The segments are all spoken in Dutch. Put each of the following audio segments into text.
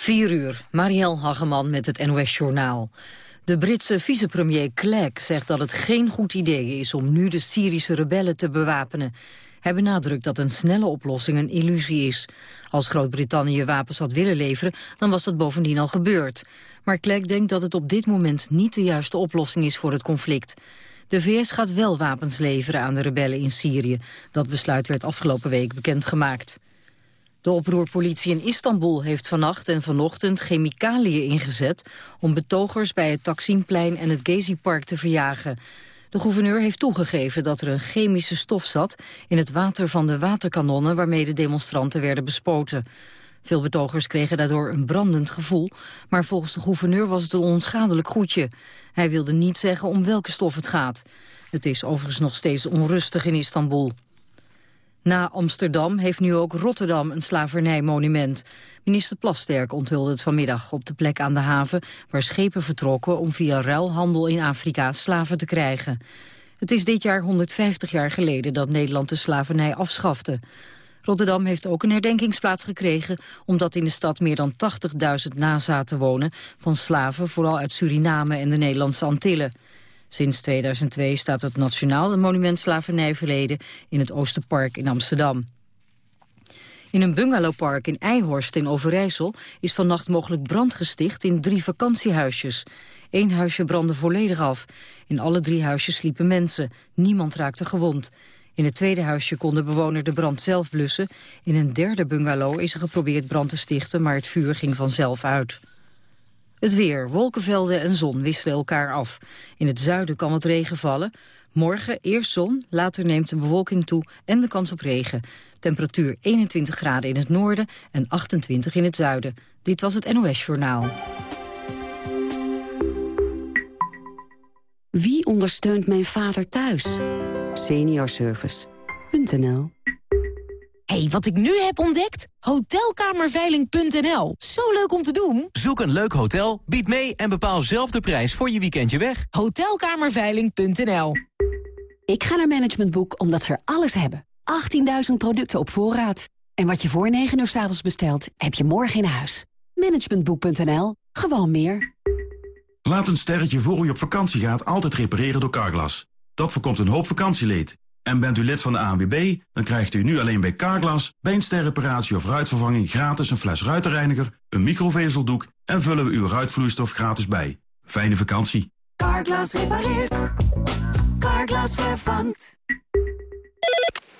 4 uur, Marielle Hageman met het NOS-journaal. De Britse vicepremier Clegg zegt dat het geen goed idee is om nu de Syrische rebellen te bewapenen. Hij benadrukt dat een snelle oplossing een illusie is. Als Groot-Brittannië wapens had willen leveren, dan was dat bovendien al gebeurd. Maar Clegg denkt dat het op dit moment niet de juiste oplossing is voor het conflict. De VS gaat wel wapens leveren aan de rebellen in Syrië. Dat besluit werd afgelopen week bekendgemaakt. De oproerpolitie in Istanbul heeft vannacht en vanochtend chemicaliën ingezet... om betogers bij het Taksimplein en het Gezi-park te verjagen. De gouverneur heeft toegegeven dat er een chemische stof zat... in het water van de waterkanonnen waarmee de demonstranten werden bespoten. Veel betogers kregen daardoor een brandend gevoel... maar volgens de gouverneur was het een onschadelijk goedje. Hij wilde niet zeggen om welke stof het gaat. Het is overigens nog steeds onrustig in Istanbul. Na Amsterdam heeft nu ook Rotterdam een slavernijmonument. Minister Plasterk onthulde het vanmiddag op de plek aan de haven... waar schepen vertrokken om via ruilhandel in Afrika slaven te krijgen. Het is dit jaar 150 jaar geleden dat Nederland de slavernij afschafte. Rotterdam heeft ook een herdenkingsplaats gekregen... omdat in de stad meer dan 80.000 nazaten wonen... van slaven, vooral uit Suriname en de Nederlandse Antillen. Sinds 2002 staat het Nationaal Monument Slavernijverleden in het Oosterpark in Amsterdam. In een bungalowpark in Eijhorst in Overijssel is vannacht mogelijk brand gesticht in drie vakantiehuisjes. Eén huisje brandde volledig af. In alle drie huisjes sliepen mensen. Niemand raakte gewond. In het tweede huisje kon de bewoner de brand zelf blussen. In een derde bungalow is er geprobeerd brand te stichten, maar het vuur ging vanzelf uit. Het weer, wolkenvelden en zon wisselen elkaar af. In het zuiden kan wat regen vallen. Morgen eerst zon, later neemt de bewolking toe en de kans op regen. Temperatuur 21 graden in het noorden en 28 in het zuiden. Dit was het NOS Journaal. Wie ondersteunt mijn vader thuis? Seniorservice.nl hey, wat ik nu heb ontdekt? Hotelkamerveiling.nl. Zo leuk om te doen. Zoek een leuk hotel, bied mee en bepaal zelf de prijs voor je weekendje weg. Hotelkamerveiling.nl. Ik ga naar Management Boek omdat ze er alles hebben. 18.000 producten op voorraad. En wat je voor 9 uur s avonds bestelt, heb je morgen in huis. Managementboek.nl. Gewoon meer. Laat een sterretje voor u op vakantie gaat altijd repareren door Carglass. Dat voorkomt een hoop vakantieleed. En bent u lid van de ANWB, dan krijgt u nu alleen bij Carglass... bij of ruitvervanging gratis een fles ruitenreiniger... een microvezeldoek en vullen we uw ruitvloeistof gratis bij. Fijne vakantie. Carglass repareert. Carglass vervangt.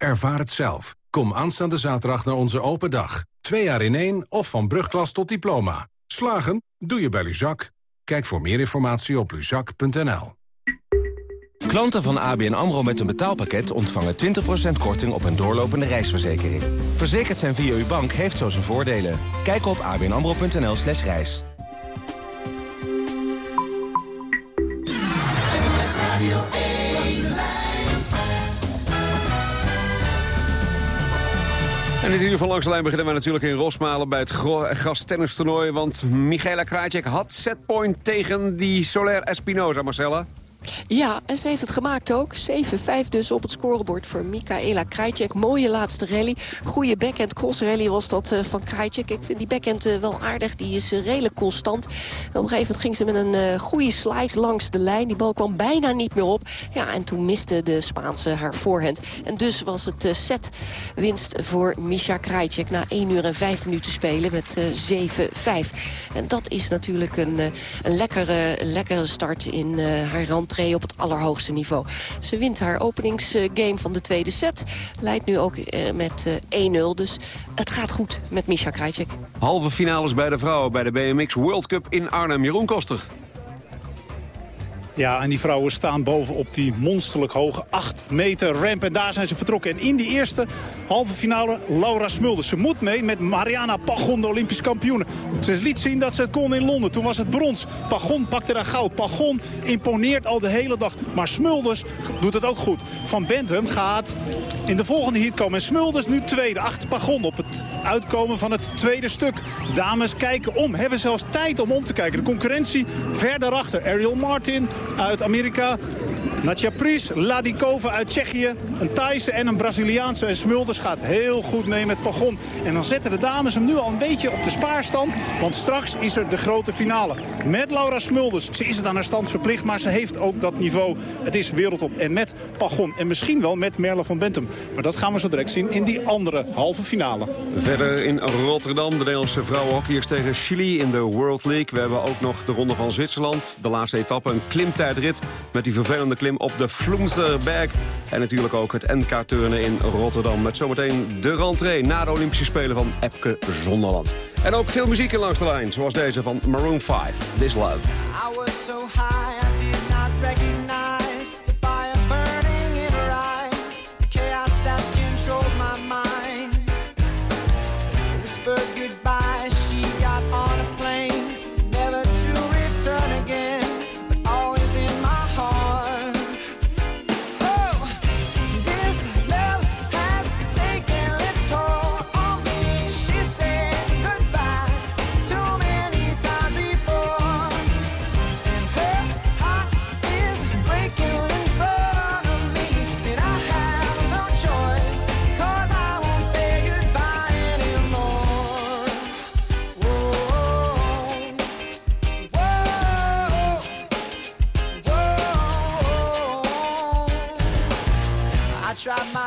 Ervaar het zelf. Kom aanstaande zaterdag naar onze open dag. Twee jaar in één of van brugklas tot diploma. Slagen? Doe je bij Luzak. Kijk voor meer informatie op luzak.nl. Klanten van ABN AMRO met een betaalpakket ontvangen 20% korting op een doorlopende reisverzekering. Verzekerd zijn via uw bank heeft zo zijn voordelen. Kijk op abnamro.nl slash reis. En in ieder geval langs de lijn beginnen we natuurlijk in Rosmalen bij het gastennistoernooi. Want Michaela Krajcek had setpoint tegen die Soler Espinoza, Marcella. Ja, en ze heeft het gemaakt ook. 7-5 dus op het scorebord voor Mikaela Krajcek. Mooie laatste rally. Goede backhand cross rally was dat uh, van Krajcek. Ik vind die backhand uh, wel aardig. Die is uh, redelijk constant. op een gegeven moment ging ze met een goede slice langs de lijn. Die bal kwam bijna niet meer op. Ja, en toen miste de Spaanse haar voorhand. En dus was het set winst voor Misha Krajcek. Na 1 uur en 5 minuten spelen met 7-5. En dat is natuurlijk een, een lekkere, lekkere start in haar op het allerhoogste niveau. Ze wint haar openingsgame van de tweede set. Leidt nu ook eh, met 1-0. Eh, dus het gaat goed met Misha Krajcek. Halve finales bij de vrouwen bij de BMX World Cup in Arnhem. Jeroen Koster. Ja, en die vrouwen staan boven op die monsterlijk hoge 8 meter ramp. En daar zijn ze vertrokken. En in die eerste halve finale Laura Smulders. Ze moet mee met Mariana Pagon, de Olympisch kampioen. Ze liet zien dat ze het kon in Londen. Toen was het brons. Pagon pakte daar goud. Pagon imponeert al de hele dag. Maar Smulders doet het ook goed. Van Bentham gaat in de volgende heat komen. En Smulders nu tweede. Achter Pagon op het uitkomen van het tweede stuk. De dames kijken om. Hebben zelfs tijd om om te kijken. De concurrentie verder achter. Ariel Martin uit Amerika. Natja Pries, Ladikova uit Tsjechië, een Thaise en een Braziliaanse. En Smulders gaat heel goed mee met Pagon. En dan zetten de dames hem nu al een beetje op de spaarstand. Want straks is er de grote finale. Met Laura Smulders. Ze is het aan haar stand verplicht, maar ze heeft ook dat niveau. Het is wereldtop. En met Pagon. En misschien wel met Merle van Bentum. Maar dat gaan we zo direct zien in die andere halve finale. Verder in Rotterdam. De Nederlandse vrouwenhockeyers tegen Chili in de World League. We hebben ook nog de ronde van Zwitserland. De laatste etappe, een klimtijdrit met die vervelende klim op de Vloemsterberg. En natuurlijk ook het NK-turnen in Rotterdam. Met zometeen de rentree na de Olympische Spelen van Epke Zonderland. En ook veel muziek langs de lijn, zoals deze van Maroon 5, This Love. I was so high, I did not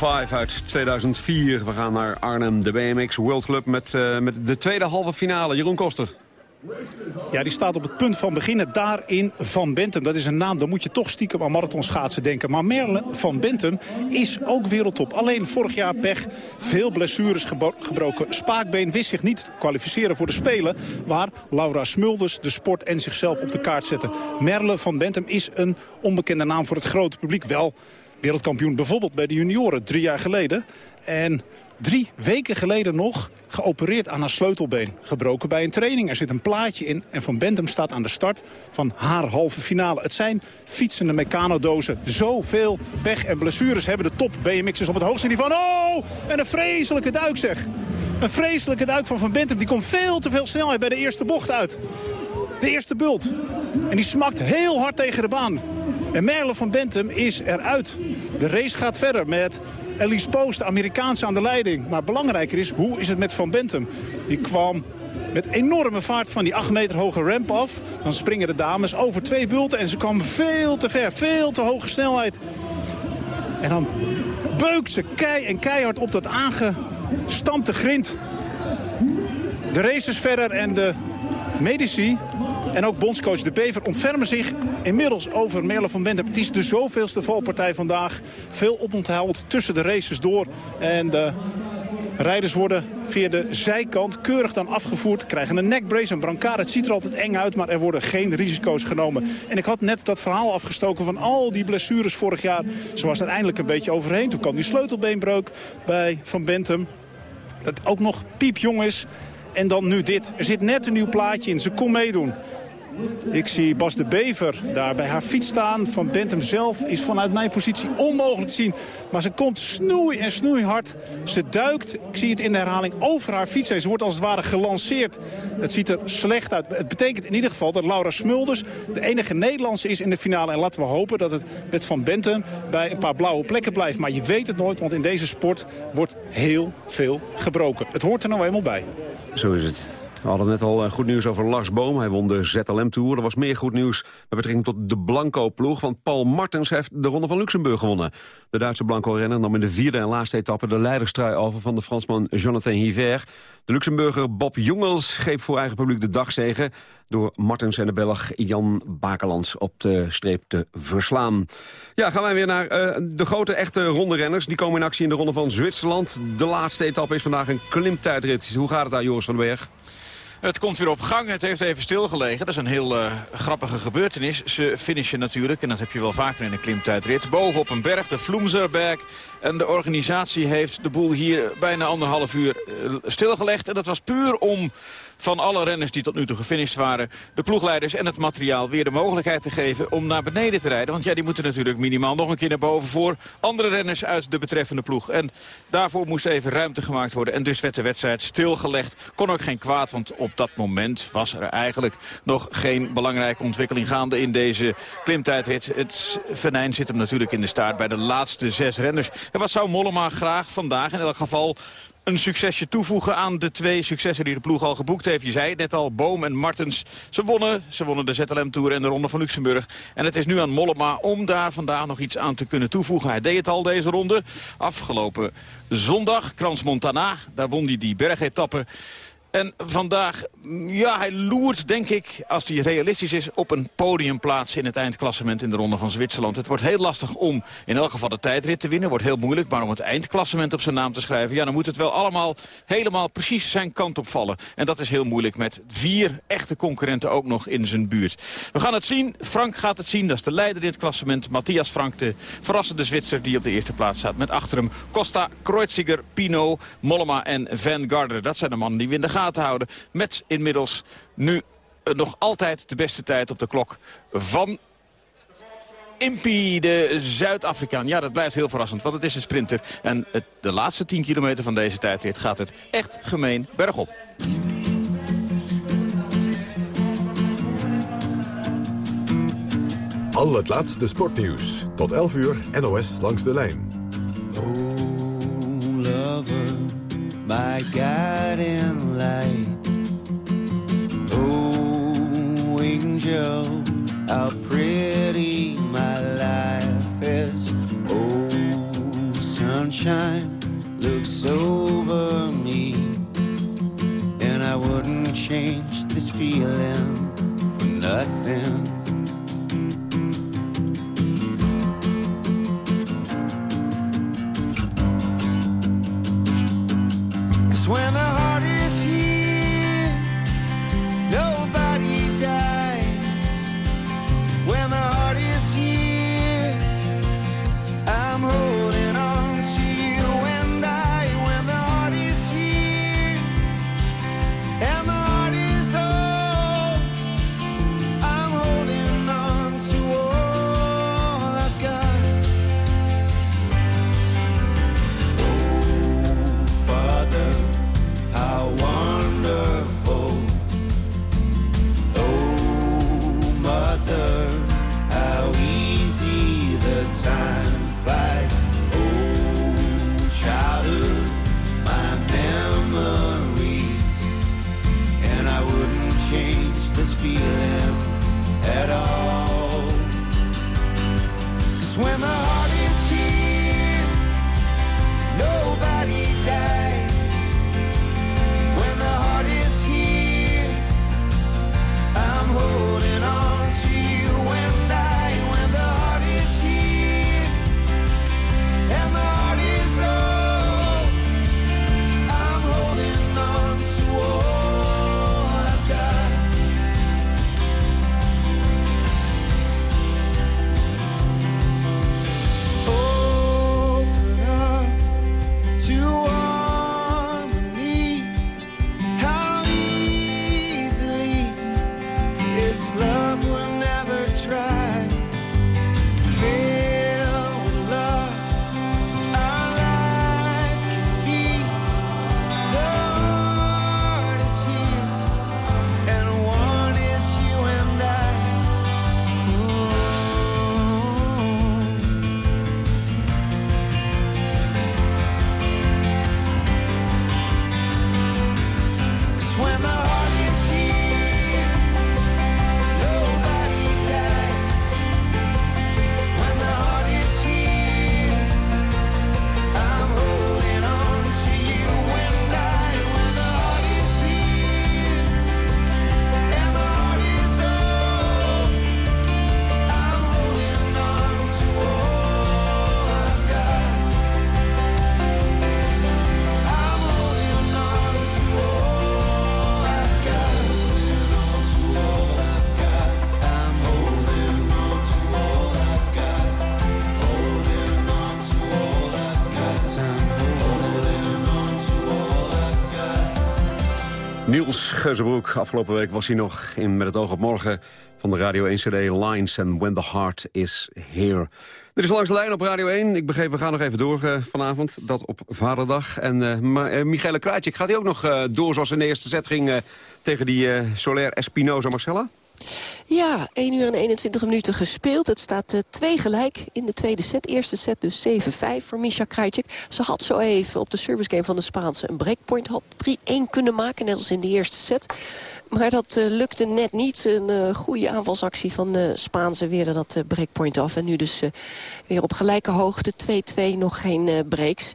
5 uit 2004. We gaan naar Arnhem, de BMX World Club met, eh, met de tweede halve finale. Jeroen Koster. Ja, die staat op het punt van beginnen daar in Van Bentum. Dat is een naam, dan moet je toch stiekem aan marathonschaatsen denken. Maar Merle van Bentum is ook wereldtop. Alleen vorig jaar pech, veel blessures gebroken. Spaakbeen wist zich niet te kwalificeren voor de Spelen... waar Laura Smulders de sport en zichzelf op de kaart zette. Merle van Bentum is een onbekende naam voor het grote publiek. Wel wereldkampioen bijvoorbeeld bij de junioren drie jaar geleden. En drie weken geleden nog geopereerd aan haar sleutelbeen. Gebroken bij een training. Er zit een plaatje in en Van Bentum staat aan de start van haar halve finale. Het zijn fietsende mecanodozen. Zoveel pech en blessures hebben de top BMX'ers op het hoogste niveau. Oh, en een vreselijke duik zeg. Een vreselijke duik van Van Bentum. Die komt veel te veel snelheid bij de eerste bocht uit. De eerste bult. En die smakt heel hard tegen de baan. En Merle van Bentum is eruit. De race gaat verder met Elise Post, de Amerikaanse aan de leiding. Maar belangrijker is, hoe is het met Van Bentum? Die kwam met enorme vaart van die 8 meter hoge ramp af. Dan springen de dames over twee bulten en ze kwam veel te ver, veel te hoge snelheid. En dan beukt ze kei en keihard op dat aangestampte grind. De race is verder en de medici en ook bondscoach De Bever ontfermen zich inmiddels over Merle van Bentum. Het is de zoveelste valpartij vandaag. Veel oponthoud tussen de races door. En de rijders worden via de zijkant keurig dan afgevoerd. Krijgen een neckbrace, een brancard. Het ziet er altijd eng uit, maar er worden geen risico's genomen. En ik had net dat verhaal afgestoken van al die blessures vorig jaar. Ze was er eindelijk een beetje overheen. Toen kwam die sleutelbeenbreuk bij Van Bentum. Dat ook nog piepjong is. En dan nu dit. Er zit net een nieuw plaatje in. Ze kon meedoen. Ik zie Bas de Bever daar bij haar fiets staan. Van Bentum zelf is vanuit mijn positie onmogelijk te zien. Maar ze komt snoei en snoeihard. Ze duikt, ik zie het in de herhaling, over haar fiets heen. Ze wordt als het ware gelanceerd. Het ziet er slecht uit. Het betekent in ieder geval dat Laura Smulders de enige Nederlandse is in de finale. En laten we hopen dat het met Van Bentum bij een paar blauwe plekken blijft. Maar je weet het nooit, want in deze sport wordt heel veel gebroken. Het hoort er nou eenmaal bij. Zo is het. We hadden net al eh, goed nieuws over Lars Boom. Hij won de ZLM-tour. Er was meer goed nieuws met betrekking tot de Blanco-ploeg. Want Paul Martens heeft de Ronde van Luxemburg gewonnen. De Duitse Blanco-renner nam in de vierde en laatste etappe... de leiderstrui over van de Fransman Jonathan Hiver. De Luxemburger Bob Jongels greep voor eigen publiek de dagzegen... door Martens en de Belg Jan Bakelands op de streep te verslaan. Ja, gaan wij weer naar uh, de grote echte ronderenners. Die komen in actie in de Ronde van Zwitserland. De laatste etappe is vandaag een klimtijdrit. Hoe gaat het daar, Joris van den Berg? Het komt weer op gang. Het heeft even stilgelegen. Dat is een heel uh, grappige gebeurtenis. Ze finishen natuurlijk, en dat heb je wel vaker in een klimtijdrit... boven op een berg, de Vloemzerberg. En de organisatie heeft de boel hier bijna anderhalf uur uh, stilgelegd. En dat was puur om van alle renners die tot nu toe gefinished waren... de ploegleiders en het materiaal weer de mogelijkheid te geven om naar beneden te rijden. Want ja, die moeten natuurlijk minimaal nog een keer naar boven... voor andere renners uit de betreffende ploeg. En daarvoor moest even ruimte gemaakt worden. En dus werd de wedstrijd stilgelegd. Kon ook geen kwaad, want op dat moment was er eigenlijk nog geen belangrijke ontwikkeling gaande in deze klimtijdrit. Het venijn zit hem natuurlijk in de staart bij de laatste zes renners. En wat zou Mollema graag vandaag in elk geval een succesje toevoegen aan de twee successen die de ploeg al geboekt heeft. Je zei het net al, Boom en Martens. Ze wonnen, ze wonnen de ZLM-tour en de Ronde van Luxemburg. En het is nu aan Mollema om daar vandaag nog iets aan te kunnen toevoegen. Hij deed het al deze ronde. Afgelopen zondag, Krans Montana, daar won hij die bergetappe. En vandaag, ja, hij loert, denk ik, als hij realistisch is... op een podiumplaats in het eindklassement in de Ronde van Zwitserland. Het wordt heel lastig om in elk geval de tijdrit te winnen. wordt heel moeilijk, maar om het eindklassement op zijn naam te schrijven... ja, dan moet het wel allemaal helemaal precies zijn kant op vallen. En dat is heel moeilijk met vier echte concurrenten ook nog in zijn buurt. We gaan het zien. Frank gaat het zien. Dat is de leider in het klassement. Matthias Frank, de verrassende Zwitser die op de eerste plaats staat. Met achter hem Costa, Kreuziger, Pino, Mollema en Van Garderen. Dat zijn de mannen die we in de gaten houden. Met inmiddels nu nog altijd de beste tijd op de klok van Impi, de Zuid-Afrikaan. Ja, dat blijft heel verrassend, want het is een sprinter. En het, de laatste 10 kilometer van deze tijdrit gaat het echt gemeen bergop. Al het laatste sportnieuws. Tot 11 uur NOS langs de lijn. Oh, lover. My guiding light. Oh, angel, how pretty my life is. Oh, sunshine looks over me, and I wouldn't change this feeling for nothing. When the Geuzebroek, afgelopen week was hij nog in Met het oog op morgen... van de Radio 1 CD Lines and When the Heart is Here. Er is langs de lijn op Radio 1. Ik begreep, we gaan nog even door eh, vanavond. Dat op Vaderdag. En uh, uh, Michele Krajcik, gaat hij ook nog door zoals in de eerste set ging... tegen die Soler Espinoza Marcella? Ja, 1 uur en 21 minuten gespeeld. Het staat uh, twee gelijk in de tweede set. Eerste set dus 7-5 voor Misha Krajcik. Ze had zo even op de service game van de Spaanse een breakpoint. Had 3-1 kunnen maken, net als in de eerste set. Maar dat uh, lukte net niet. Een uh, goede aanvalsactie van de Spaanse weerde dat breakpoint af. En nu dus weer op gelijke hoogte. 2-2, nog geen breaks.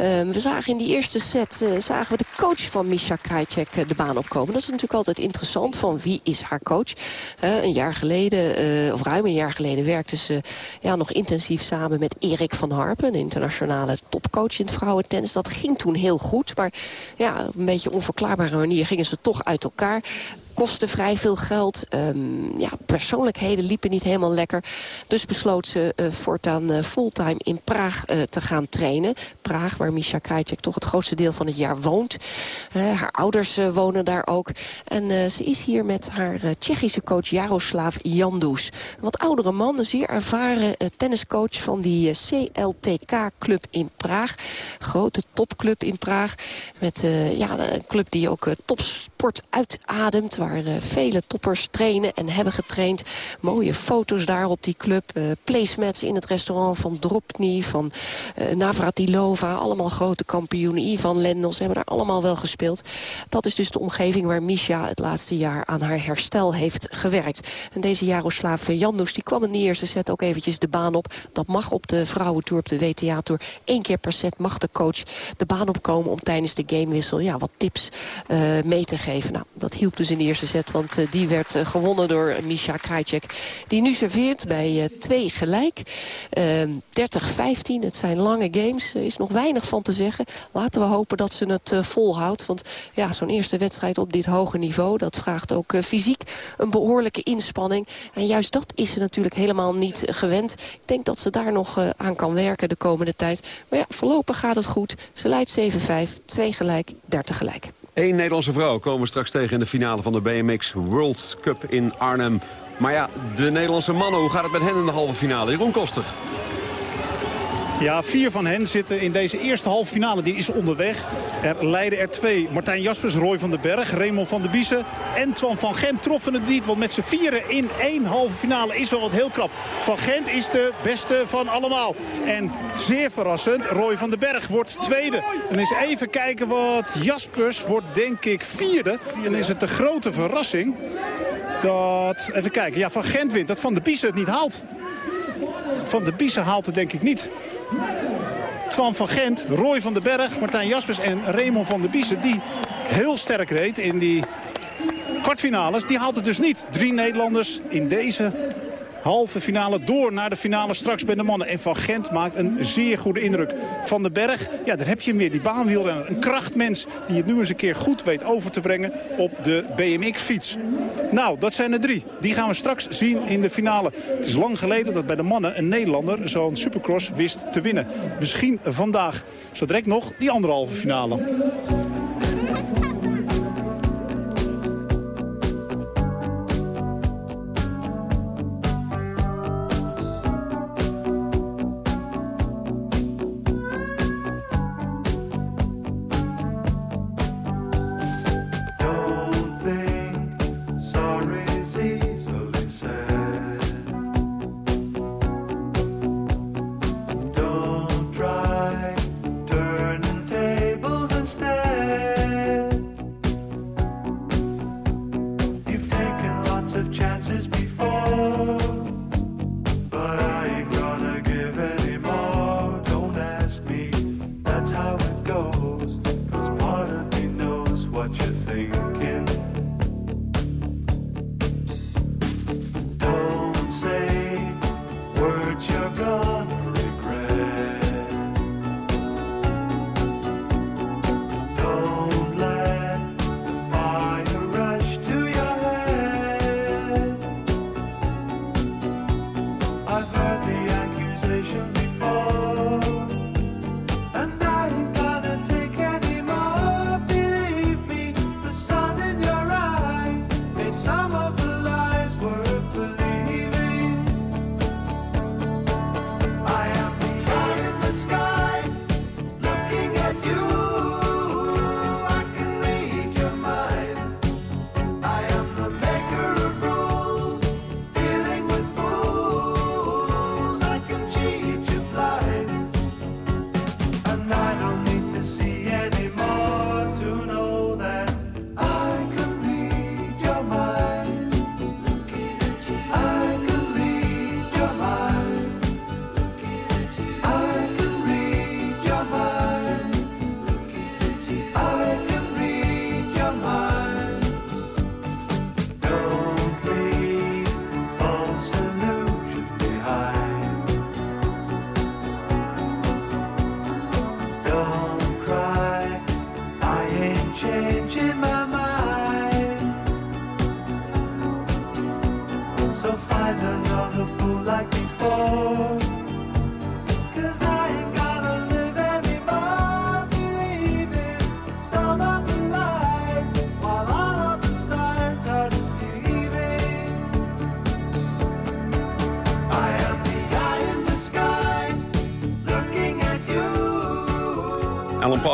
Um, we zagen in die eerste set zagen we de coach van Misha Krajcek de baan opkomen. Dat is natuurlijk altijd interessant. Van wie is haar coach? een jaar geleden, of ruim een jaar geleden, werkte ze ja, nog intensief samen met Erik van Harpen. Een internationale topcoach in het vrouwentennis. Dat ging toen heel goed. Maar ja, op een beetje onverklaarbare manier gingen ze toch uit elkaar kostte vrij veel geld. Um, ja, persoonlijkheden liepen niet helemaal lekker. Dus besloot ze uh, voortaan uh, fulltime in Praag uh, te gaan trainen. Praag, waar Misha Krajcek toch het grootste deel van het jaar woont. haar ouders wonen daar ook. En ze is hier met haar Tsjechische coach Jaroslav Jandus. Een wat oudere man, een zeer ervaren tenniscoach van die CLTK-club in Praag. Grote topclub in Praag. Met ja, een club die ook topsport uitademt waar uh, vele toppers trainen en hebben getraind. Mooie foto's daar op die club. Uh, placemats in het restaurant van Dropny, van uh, Navratilova. Allemaal grote kampioenen. Ivan Lendl, ze hebben daar allemaal wel gespeeld. Dat is dus de omgeving waar Misha het laatste jaar aan haar herstel heeft gewerkt. En deze Jaroslav Jandus die kwam in de eerste set ook eventjes de baan op. Dat mag op de vrouwentour, op de WTA-tour. Eén keer per set mag de coach de baan opkomen om tijdens de gamewissel ja, wat tips mee te geven. Nou, dat hielp dus in de eerste set. Want uh, die werd uh, gewonnen door Misha Krajcek. Die nu serveert bij uh, twee gelijk. 30-15. Het zijn lange games. Er is nog weinig van te zeggen. Laten we hopen dat ze het volhoudt. Want ja, zo'n eerste wedstrijd op dit hoge niveau... dat vraagt ook fysiek een behoorlijke inspanning. En juist dat is ze natuurlijk helemaal niet gewend. Ik denk dat ze daar nog aan kan werken de komende tijd. Maar ja, voorlopig gaat het goed. Ze leidt 7-5. Twee gelijk, 30 gelijk. Eén Nederlandse vrouw komen we straks tegen in de finale van de BMX World Cup in Arnhem. Maar ja, de Nederlandse mannen, hoe gaat het met hen in de halve finale? Jeroen Koster. Ja, vier van hen zitten in deze eerste halve finale. Die is onderweg. Er leiden er twee. Martijn Jaspers, Roy van den Berg, Raymond van der Biesen en Twan van Gent troffen het niet. Want met z'n vieren in één halve finale is wel wat heel krap. Van Gent is de beste van allemaal. En zeer verrassend, Roy van den Berg wordt tweede. En eens even kijken wat Jaspers wordt denk ik vierde. En is het de grote verrassing dat... Even kijken, ja, Van Gent wint. Dat Van der Biesen het niet haalt. Van de Biesen haalt het denk ik niet. Twan van Gent, Roy van den Berg, Martijn Jaspers en Raymond van der Biesen... die heel sterk reed in die kwartfinales. Die haalt het dus niet. Drie Nederlanders in deze halve finale door naar de finale straks bij de mannen. En Van Gent maakt een zeer goede indruk. Van den Berg, ja, daar heb je hem weer, die baanwielrenner. Een krachtmens die het nu eens een keer goed weet over te brengen op de BMX-fiets. Nou, dat zijn er drie. Die gaan we straks zien in de finale. Het is lang geleden dat bij de mannen een Nederlander zo'n supercross wist te winnen. Misschien vandaag. Zo direct nog die anderhalve finale.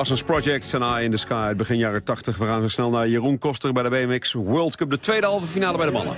Parsons Project en Eye in the Sky. Het begin jaren 80. We gaan zo snel naar Jeroen Koster bij de BMX World Cup. De tweede halve finale bij de mannen.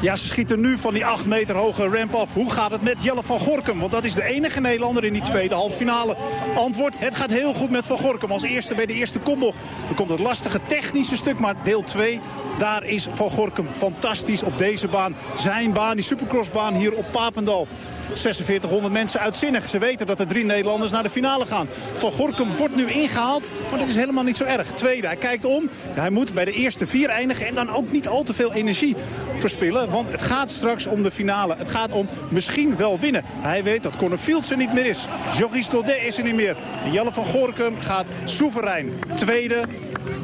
Ja, ze schieten nu van die 8 meter hoge ramp af. Hoe gaat het met Jelle van Gorkum? Want dat is de enige Nederlander in die tweede halve finale. Antwoord, het gaat heel goed met Van Gorkum. Als eerste bij de eerste kombocht. Dan komt het lastige technische stuk, maar deel 2... daar is Van Gorkum fantastisch op deze baan. Zijn baan, die supercrossbaan hier op Papendal. 4600 mensen uitzinnig. Ze weten dat er drie Nederlanders naar de finale gaan. Van Gorkum wordt nu ingehaald, maar dat is helemaal niet zo erg. Tweede, hij kijkt om. Hij moet bij de eerste vier eindigen en dan ook niet al te veel energie verspillen. Want het gaat straks om de finale. Het gaat om misschien wel winnen. Hij weet dat Conor Fields er niet meer is. Joris Daudet is er niet meer. Jelle van Gorkum gaat soeverein. Tweede,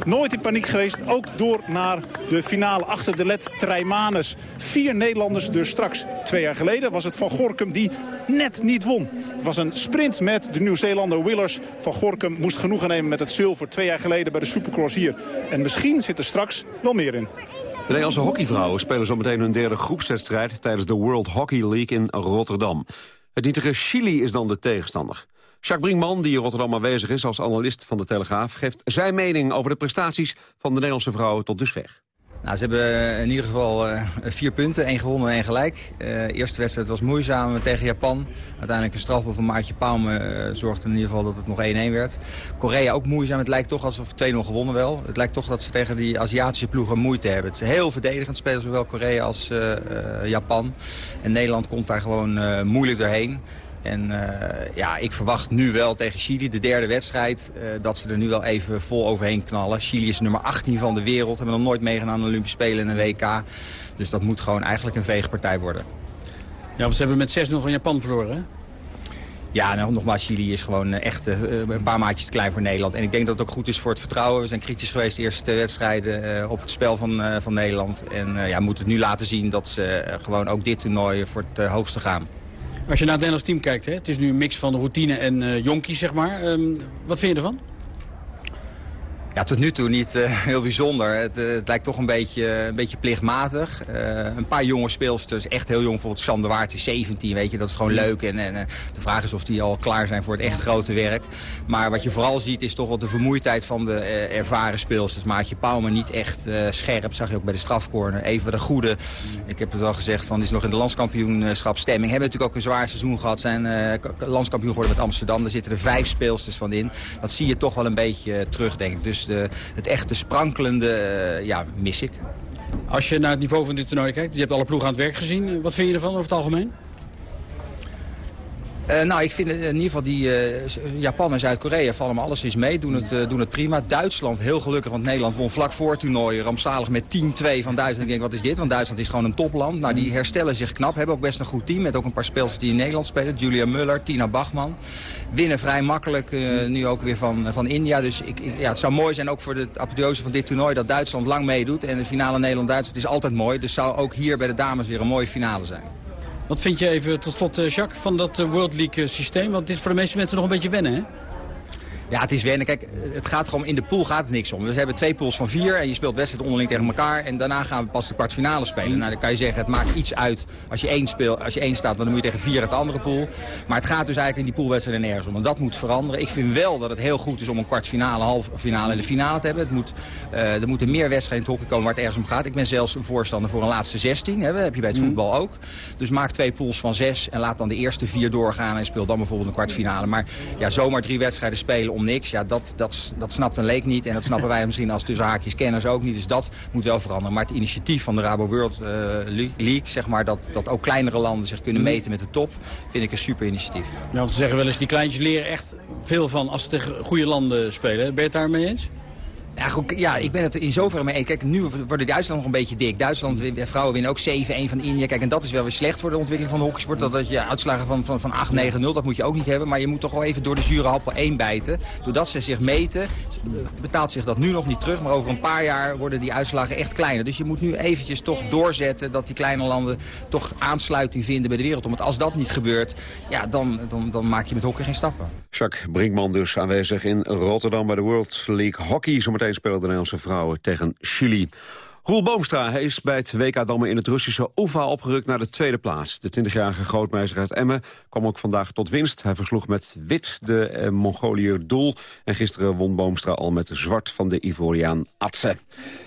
nooit in paniek geweest. Ook door naar de finale achter de led Treimanes. Vier Nederlanders dus straks. Twee jaar geleden was het Van Gorkum die net niet won. Het was een sprint met de Nieuw-Zeelander Willers. Van Gorkum moest genoegen nemen met het zilver twee jaar geleden bij de Supercross hier. En misschien zit er straks wel meer in. De Nederlandse hockeyvrouwen spelen zometeen hun derde groepswedstrijd... tijdens de World Hockey League in Rotterdam. Het nietige Chili is dan de tegenstander. Jacques Brinkman, die in Rotterdam aanwezig is als analist van de Telegraaf... geeft zijn mening over de prestaties van de Nederlandse vrouwen tot dusver. Nou, ze hebben in ieder geval uh, vier punten, één gewonnen en één gelijk. Uh, de eerste wedstrijd was moeizaam tegen Japan. Uiteindelijk een strafbal van Maartje Pauwme zorgde in ieder geval dat het nog 1-1 werd. Korea ook moeizaam. Het lijkt toch alsof 2-0 gewonnen wel. Het lijkt toch dat ze tegen die Aziatische ploegen moeite hebben. Het is heel verdedigend spelen, zowel Korea als Japan. En Nederland komt daar gewoon moeilijk doorheen. En uh, ja, ik verwacht nu wel tegen Chili, de derde wedstrijd, uh, dat ze er nu wel even vol overheen knallen. Chili is nummer 18 van de wereld, hebben nog nooit meegedaan aan de Olympische Spelen en een WK. Dus dat moet gewoon eigenlijk een veegpartij worden. Ja, want ze hebben met 6-0 van Japan verloren, hè? Ja, nou, nogmaals, Chili is gewoon echt uh, een paar maatjes te klein voor Nederland. En ik denk dat het ook goed is voor het vertrouwen. We zijn kritisch geweest de eerste wedstrijden uh, op het spel van, uh, van Nederland. En ja, moeten het nu laten zien dat ze gewoon ook dit toernooi voor het hoogste gaan. Als je naar het Nederlands team kijkt, hè, het is nu een mix van routine en uh, jonkies, zeg maar. Um, wat vind je ervan? Ja, tot nu toe niet uh, heel bijzonder. Het, uh, het, lijkt toch een beetje, een beetje plichtmatig. Uh, een paar jonge speelsters, echt heel jong. Bijvoorbeeld Sander Waard is 17, weet je. Dat is gewoon leuk. En, en de vraag is of die al klaar zijn voor het echt grote werk. Maar wat je vooral ziet is toch wel de vermoeidheid van de ervaren speelsters. Maatje Pauwme niet echt scherp. Zag je ook bij de strafcorner. Even de goede. Ik heb het al gezegd, van, die is nog in de landskampioenschap stemming. Hebben natuurlijk ook een zwaar seizoen gehad. Zijn landskampioen geworden met Amsterdam. Daar zitten er vijf speelsters van in. Dat zie je toch wel een beetje terug, denk ik. Dus de, het echte sprankelende uh, ja, mis ik. Als je naar het niveau van dit toernooi kijkt, je hebt alle ploegen aan het werk gezien. Wat vind je ervan over het algemeen? Uh, nou, ik vind in ieder geval die uh, Japan en Zuid-Korea vallen me alles eens mee. Doen het, uh, doen het prima. Duitsland heel gelukkig, want Nederland won vlak voor het toernooi rampzalig met 10-2 van Duitsland. Ik denk, wat is dit? Want Duitsland is gewoon een topland. Nou, die herstellen zich knap. Hebben ook best een goed team. Met ook een paar spelers die in Nederland spelen. Julia Muller, Tina Bachman. Winnen vrij makkelijk. nu ook weer van, van India. Dus ik, ja, het zou mooi zijn ook voor de apotheose van dit toernooi dat Duitsland lang meedoet. En de finale Nederland-Duitsland is altijd mooi. Dus zou ook hier bij de dames weer een mooie finale zijn. Wat vind je even tot slot, Jacques, van dat World League systeem? Want dit is voor de meeste mensen nog een beetje wennen, hè? Ja, het is wennen. Kijk, het gaat gewoon in de pool gaat het niks om. We hebben twee pools van vier en je speelt wedstrijd onderling tegen elkaar. En daarna gaan we pas de kwartfinale spelen. Nou, dan kan je zeggen, het maakt iets uit als je één, speelt, als je één staat. Want dan moet je tegen vier uit de andere pool. Maar het gaat dus eigenlijk in die poolwedstrijd nergens om. En dat moet veranderen. Ik vind wel dat het heel goed is om een kwartfinale, halve finale en de finale te hebben. Het moet, uh, er moeten meer wedstrijden in het hockey komen waar het ergens om gaat. Ik ben zelfs een voorstander voor een laatste 16. Hè. Dat heb je bij het voetbal ook. Dus maak twee pools van zes en laat dan de eerste vier doorgaan. En speel dan bijvoorbeeld een kwartfinale. Maar ja, zomaar drie wedstrijden spelen om niks. Ja, dat, dat, dat snapt een leek niet. En dat snappen wij misschien als tussen haakjes kenners ook niet. Dus dat moet wel veranderen. Maar het initiatief van de Rabo World uh, League, zeg maar, dat, dat ook kleinere landen zich kunnen meten met de top, vind ik een super initiatief. Ja, want ze zeggen wel eens, die kleintjes leren echt veel van als ze tegen goede landen spelen. Ben je het daarmee eens? Ja, goed, ja, ik ben het in zoverre mee eens. Kijk, nu worden die uitslagen nog een beetje dik. Duitsland, vrouwen winnen ook 7-1 van India. Kijk, en dat is wel weer slecht voor de ontwikkeling van de hockeysport. Dat, dat je uitslagen van, van, van 8-9-0, dat moet je ook niet hebben. Maar je moet toch wel even door de zure appel 1 bijten. Doordat ze zich meten, betaalt zich dat nu nog niet terug. Maar over een paar jaar worden die uitslagen echt kleiner. Dus je moet nu eventjes toch doorzetten dat die kleine landen toch aansluiting vinden bij de wereld. Want als dat niet gebeurt, ja, dan, dan, dan maak je met hockey geen stappen. Jacques Brinkman dus aanwezig in Rotterdam bij de World League Hockey. Zometeen spelen de Nederlandse vrouwen tegen Chili. Roel Boomstra is bij het WK Dammen in het Russische Ufa opgerukt naar de tweede plaats. De 20-jarige grootmeester uit Emmen kwam ook vandaag tot winst. Hij versloeg met wit de eh, Mongoliër Doel. En gisteren won Boomstra al met zwart van de Ivoriaan Atse.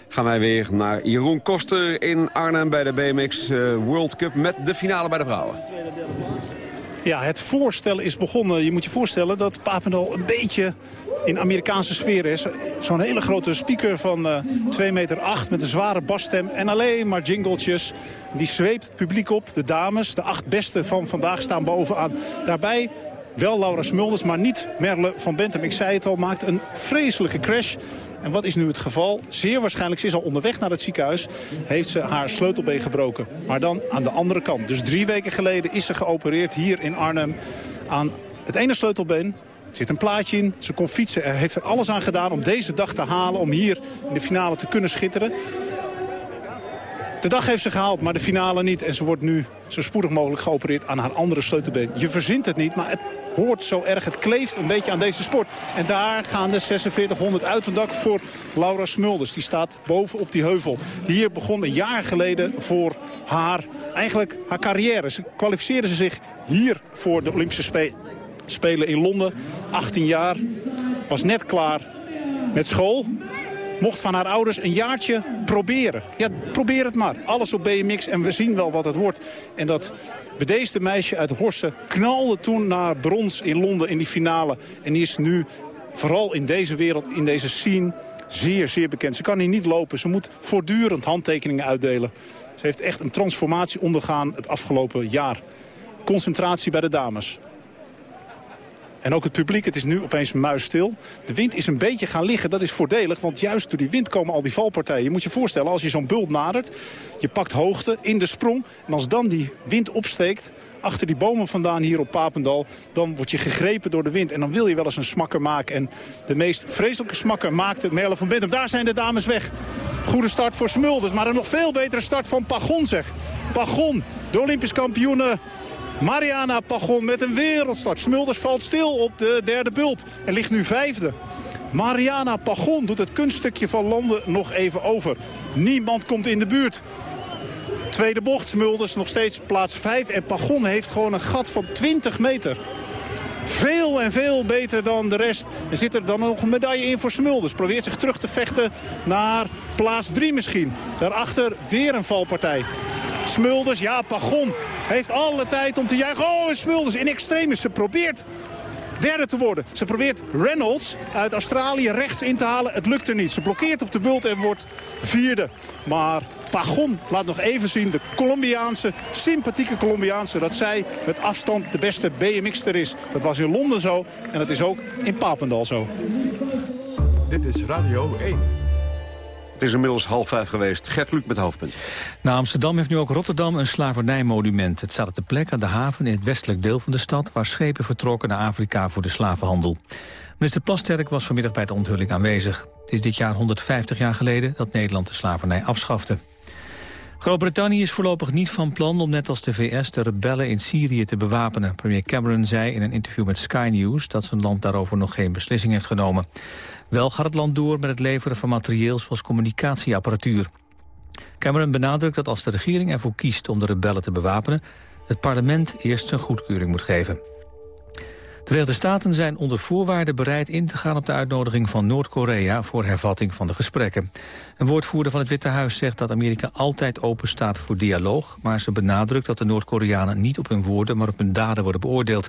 Gaan wij weer naar Jeroen Koster in Arnhem bij de BMX eh, World Cup met de finale bij de vrouwen. Ja, het voorstel is begonnen. Je moet je voorstellen dat Papendal een beetje in Amerikaanse sfeer is. Zo'n hele grote speaker van eh 2 meter 8 met een zware basstem en alleen maar jingletjes. Die zweept het publiek op. De dames, de acht beste van vandaag staan bovenaan. Daarbij wel Laura Smulders, maar niet Merle van Bentham. Ik zei het al, maakt een vreselijke crash. En wat is nu het geval? Zeer waarschijnlijk, ze is al onderweg naar het ziekenhuis... heeft ze haar sleutelbeen gebroken. Maar dan aan de andere kant. Dus drie weken geleden is ze geopereerd hier in Arnhem... aan het ene sleutelbeen. Er zit een plaatje in, ze kon fietsen. Heeft er alles aan gedaan om deze dag te halen... om hier in de finale te kunnen schitteren. De dag heeft ze gehaald, maar de finale niet. En ze wordt nu zo spoedig mogelijk geopereerd aan haar andere sleutelbeen. Je verzint het niet, maar het hoort zo erg. Het kleeft een beetje aan deze sport. En daar gaan de 4600 uit het dak voor Laura Smulders. Die staat boven op die heuvel. Hier begon een jaar geleden voor haar, eigenlijk haar carrière. Ze kwalificeerde ze zich hier voor de Olympische Spe- Spelen in Londen. 18 jaar, was net klaar met school mocht van haar ouders een jaartje proberen. Ja, probeer het maar. Alles op BMX en we zien wel wat het wordt. En dat bedeesde meisje uit Horsen knalde toen naar brons in Londen in die finale. En die is nu, vooral in deze wereld, in deze scene, zeer, zeer bekend. Ze kan hier niet lopen. Ze moet voortdurend handtekeningen uitdelen. Ze heeft echt een transformatie ondergaan het afgelopen jaar. Concentratie bij de dames. En ook het publiek, het is nu opeens muisstil. De wind is een beetje gaan liggen, dat is voordelig. Want juist door die wind komen al die valpartijen. Je moet je voorstellen, als je zo'n bult nadert... je pakt hoogte in de sprong... en als dan die wind opsteekt achter die bomen vandaan hier op Papendal... dan word je gegrepen door de wind. En dan wil je wel eens een smakker maken. En de meest vreselijke smakker maakte Merle van Bentham. Daar zijn de dames weg. Goede start voor Smulders, maar een nog veel betere start van Pagon, zeg. Pagon, de Olympisch kampioene... Mariana Pagon met een wereldstart. Smulders valt stil op de derde bult en ligt nu vijfde. Mariana Pagon doet het kunststukje van Londen nog even over. Niemand komt in de buurt. Tweede bocht, Smulders nog steeds plaats 5. En Pagon heeft gewoon een gat van 20 meter. Veel en veel beter dan de rest. Er zit er dan nog een medaille in voor Smulders. Probeert zich terug te vechten naar plaats 3 misschien. Daarachter weer een valpartij. Smulders, ja, Pagon heeft alle tijd om te juichen. Oh, Smulders in extremis. Ze probeert derde te worden. Ze probeert Reynolds uit Australië rechts in te halen. Het lukt er niet. Ze blokkeert op de bult en wordt vierde. Maar Pagon laat nog even zien, de Colombiaanse, sympathieke Colombiaanse... dat zij met afstand de beste BMX'er is. Dat was in Londen zo en dat is ook in Papendal zo. Dit is Radio 1. Het is inmiddels half vijf geweest. Gert Luc met hoofdpunt. Na Amsterdam heeft nu ook Rotterdam een slavernijmonument. Het staat op de plek aan de haven in het westelijk deel van de stad... waar schepen vertrokken naar Afrika voor de slavenhandel. Minister Plasterk was vanmiddag bij de onthulling aanwezig. Het is dit jaar 150 jaar geleden dat Nederland de slavernij afschafte. Groot-Brittannië is voorlopig niet van plan om net als de VS de rebellen in Syrië te bewapenen. Premier Cameron zei in een interview met Sky News dat zijn land daarover nog geen beslissing heeft genomen. Wel gaat het land door met het leveren van materieel zoals communicatieapparatuur. Cameron benadrukt dat als de regering ervoor kiest om de rebellen te bewapenen, het parlement eerst zijn goedkeuring moet geven. De Verenigde Staten zijn onder voorwaarden bereid in te gaan op de uitnodiging van Noord-Korea voor hervatting van de gesprekken. Een woordvoerder van het Witte Huis zegt dat Amerika altijd open staat voor dialoog, maar ze benadrukt dat de Noord-Koreanen niet op hun woorden, maar op hun daden worden beoordeeld.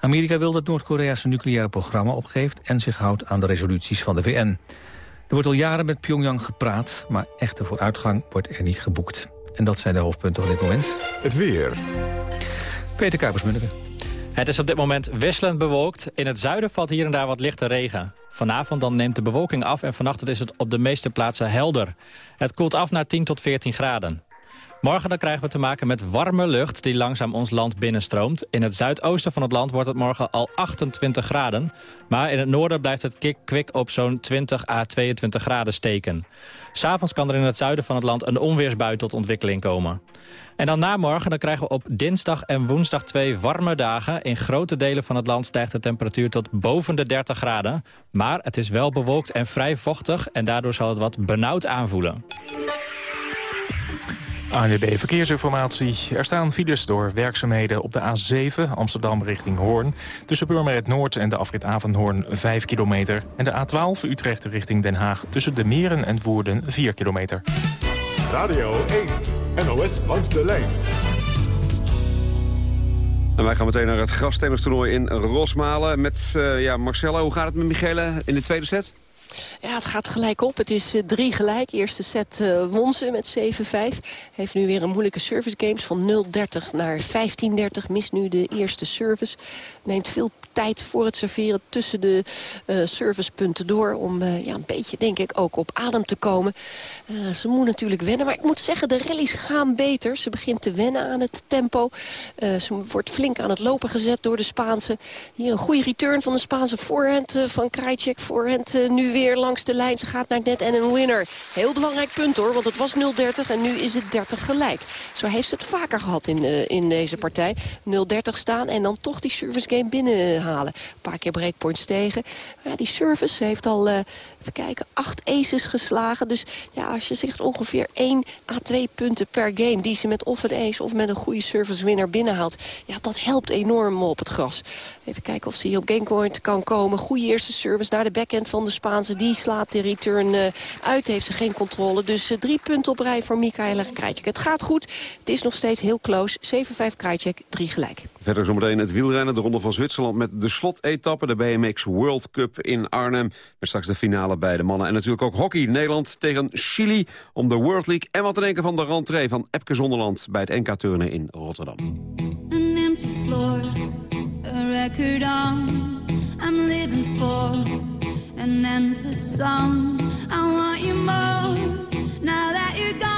Amerika wil dat Noord-Korea zijn nucleaire programma opgeeft en zich houdt aan de resoluties van de VN. Er wordt al jaren met Pyongyang gepraat, maar echte vooruitgang wordt er niet geboekt. En dat zijn de hoofdpunten van dit moment. Het weer. Peter Kuipers-Munneke. Het is op dit moment wisselend bewolkt. In het zuiden valt hier en daar wat lichte regen. Vanavond dan neemt de bewolking af en vannacht is het op de meeste plaatsen helder. Het koelt af naar 10 tot 14 graden. Morgen dan krijgen we te maken met warme lucht die langzaam ons land binnenstroomt. In het zuidoosten van het land wordt het morgen al 28 graden. Maar in het noorden blijft het kik kwik op zo'n 20 à 22 graden steken. S'avonds kan er in het zuiden van het land een onweersbui tot ontwikkeling komen. En dan na morgen dan krijgen we op dinsdag en woensdag twee warme dagen. In grote delen van het land stijgt de temperatuur tot boven de 30 graden. Maar het is wel bewolkt en vrij vochtig en daardoor zal het wat benauwd aanvoelen. ANWB Verkeersinformatie. Er staan files door werkzaamheden op de A7 Amsterdam richting Hoorn. Tussen Purmerend Noord en de afrit Avondhoorn 5 kilometer. En de A12 Utrecht richting Den Haag tussen de Meren en Woerden 4 kilometer. Radio 1, NOS langs de lijn. En wij gaan meteen naar het grastennistoernooi in Rosmalen. Met uh, ja, Marcella, hoe gaat het met Michele in de tweede set? Ja, het gaat gelijk op. Het is uh, drie gelijk. Eerste set uh, won ze met 7-5. Heeft nu weer een moeilijke service games van 0-30 naar 15-30. Mist nu de eerste service. Neemt veel tijd voor het serveren tussen de uh, servicepunten door. Om ja, een beetje, denk ik, ook op adem te komen. ze moet natuurlijk wennen. Maar ik moet zeggen, de rallies gaan beter. Ze begint te wennen aan het tempo. ze wordt flink aan het lopen gezet door de Spaanse. Hier een goede return van de Spaanse voorhand van Krajcek. Voorhand nu weer langs de lijn. Ze gaat naar net en een winner. Heel belangrijk punt hoor, want het was 0-30 en nu is het 30 gelijk. Zo heeft ze het vaker gehad in, uh, in deze partij. 0-30 staan en dan toch die service game binnenhalen. Een paar keer breakpoints tegen. Ja, die service heeft al, uh, even kijken, acht aces geslagen. Dus ja, als je zegt ongeveer 1 à 2 punten per game... die ze met of een ace of met een goede service winner binnenhaalt... ja, dat helpt enorm op het gras. Even kijken of ze hier op gamepoint kan komen. Goede eerste service naar de backhand van de Spaanse. Die slaat de return uh, uit, heeft ze geen controle. Dus uh, drie punten op rij voor Mikaela Krajcek. Het gaat goed, het is nog steeds heel close. 7-5 Krajcek, drie gelijk. Verder zometeen het wielrennen, de Ronde van Zwitserland... met de slotetappe, de BMX World Cup in Arnhem. Met straks de finale bij de mannen. En natuurlijk ook hockey, Nederland tegen Chili om de World League. En wat te denken van de rentree van Epke Zonderland... bij het NK Turnen in Rotterdam. An empty floor, record on, I'm living for... an endless song. I want you more. Now that you're gone,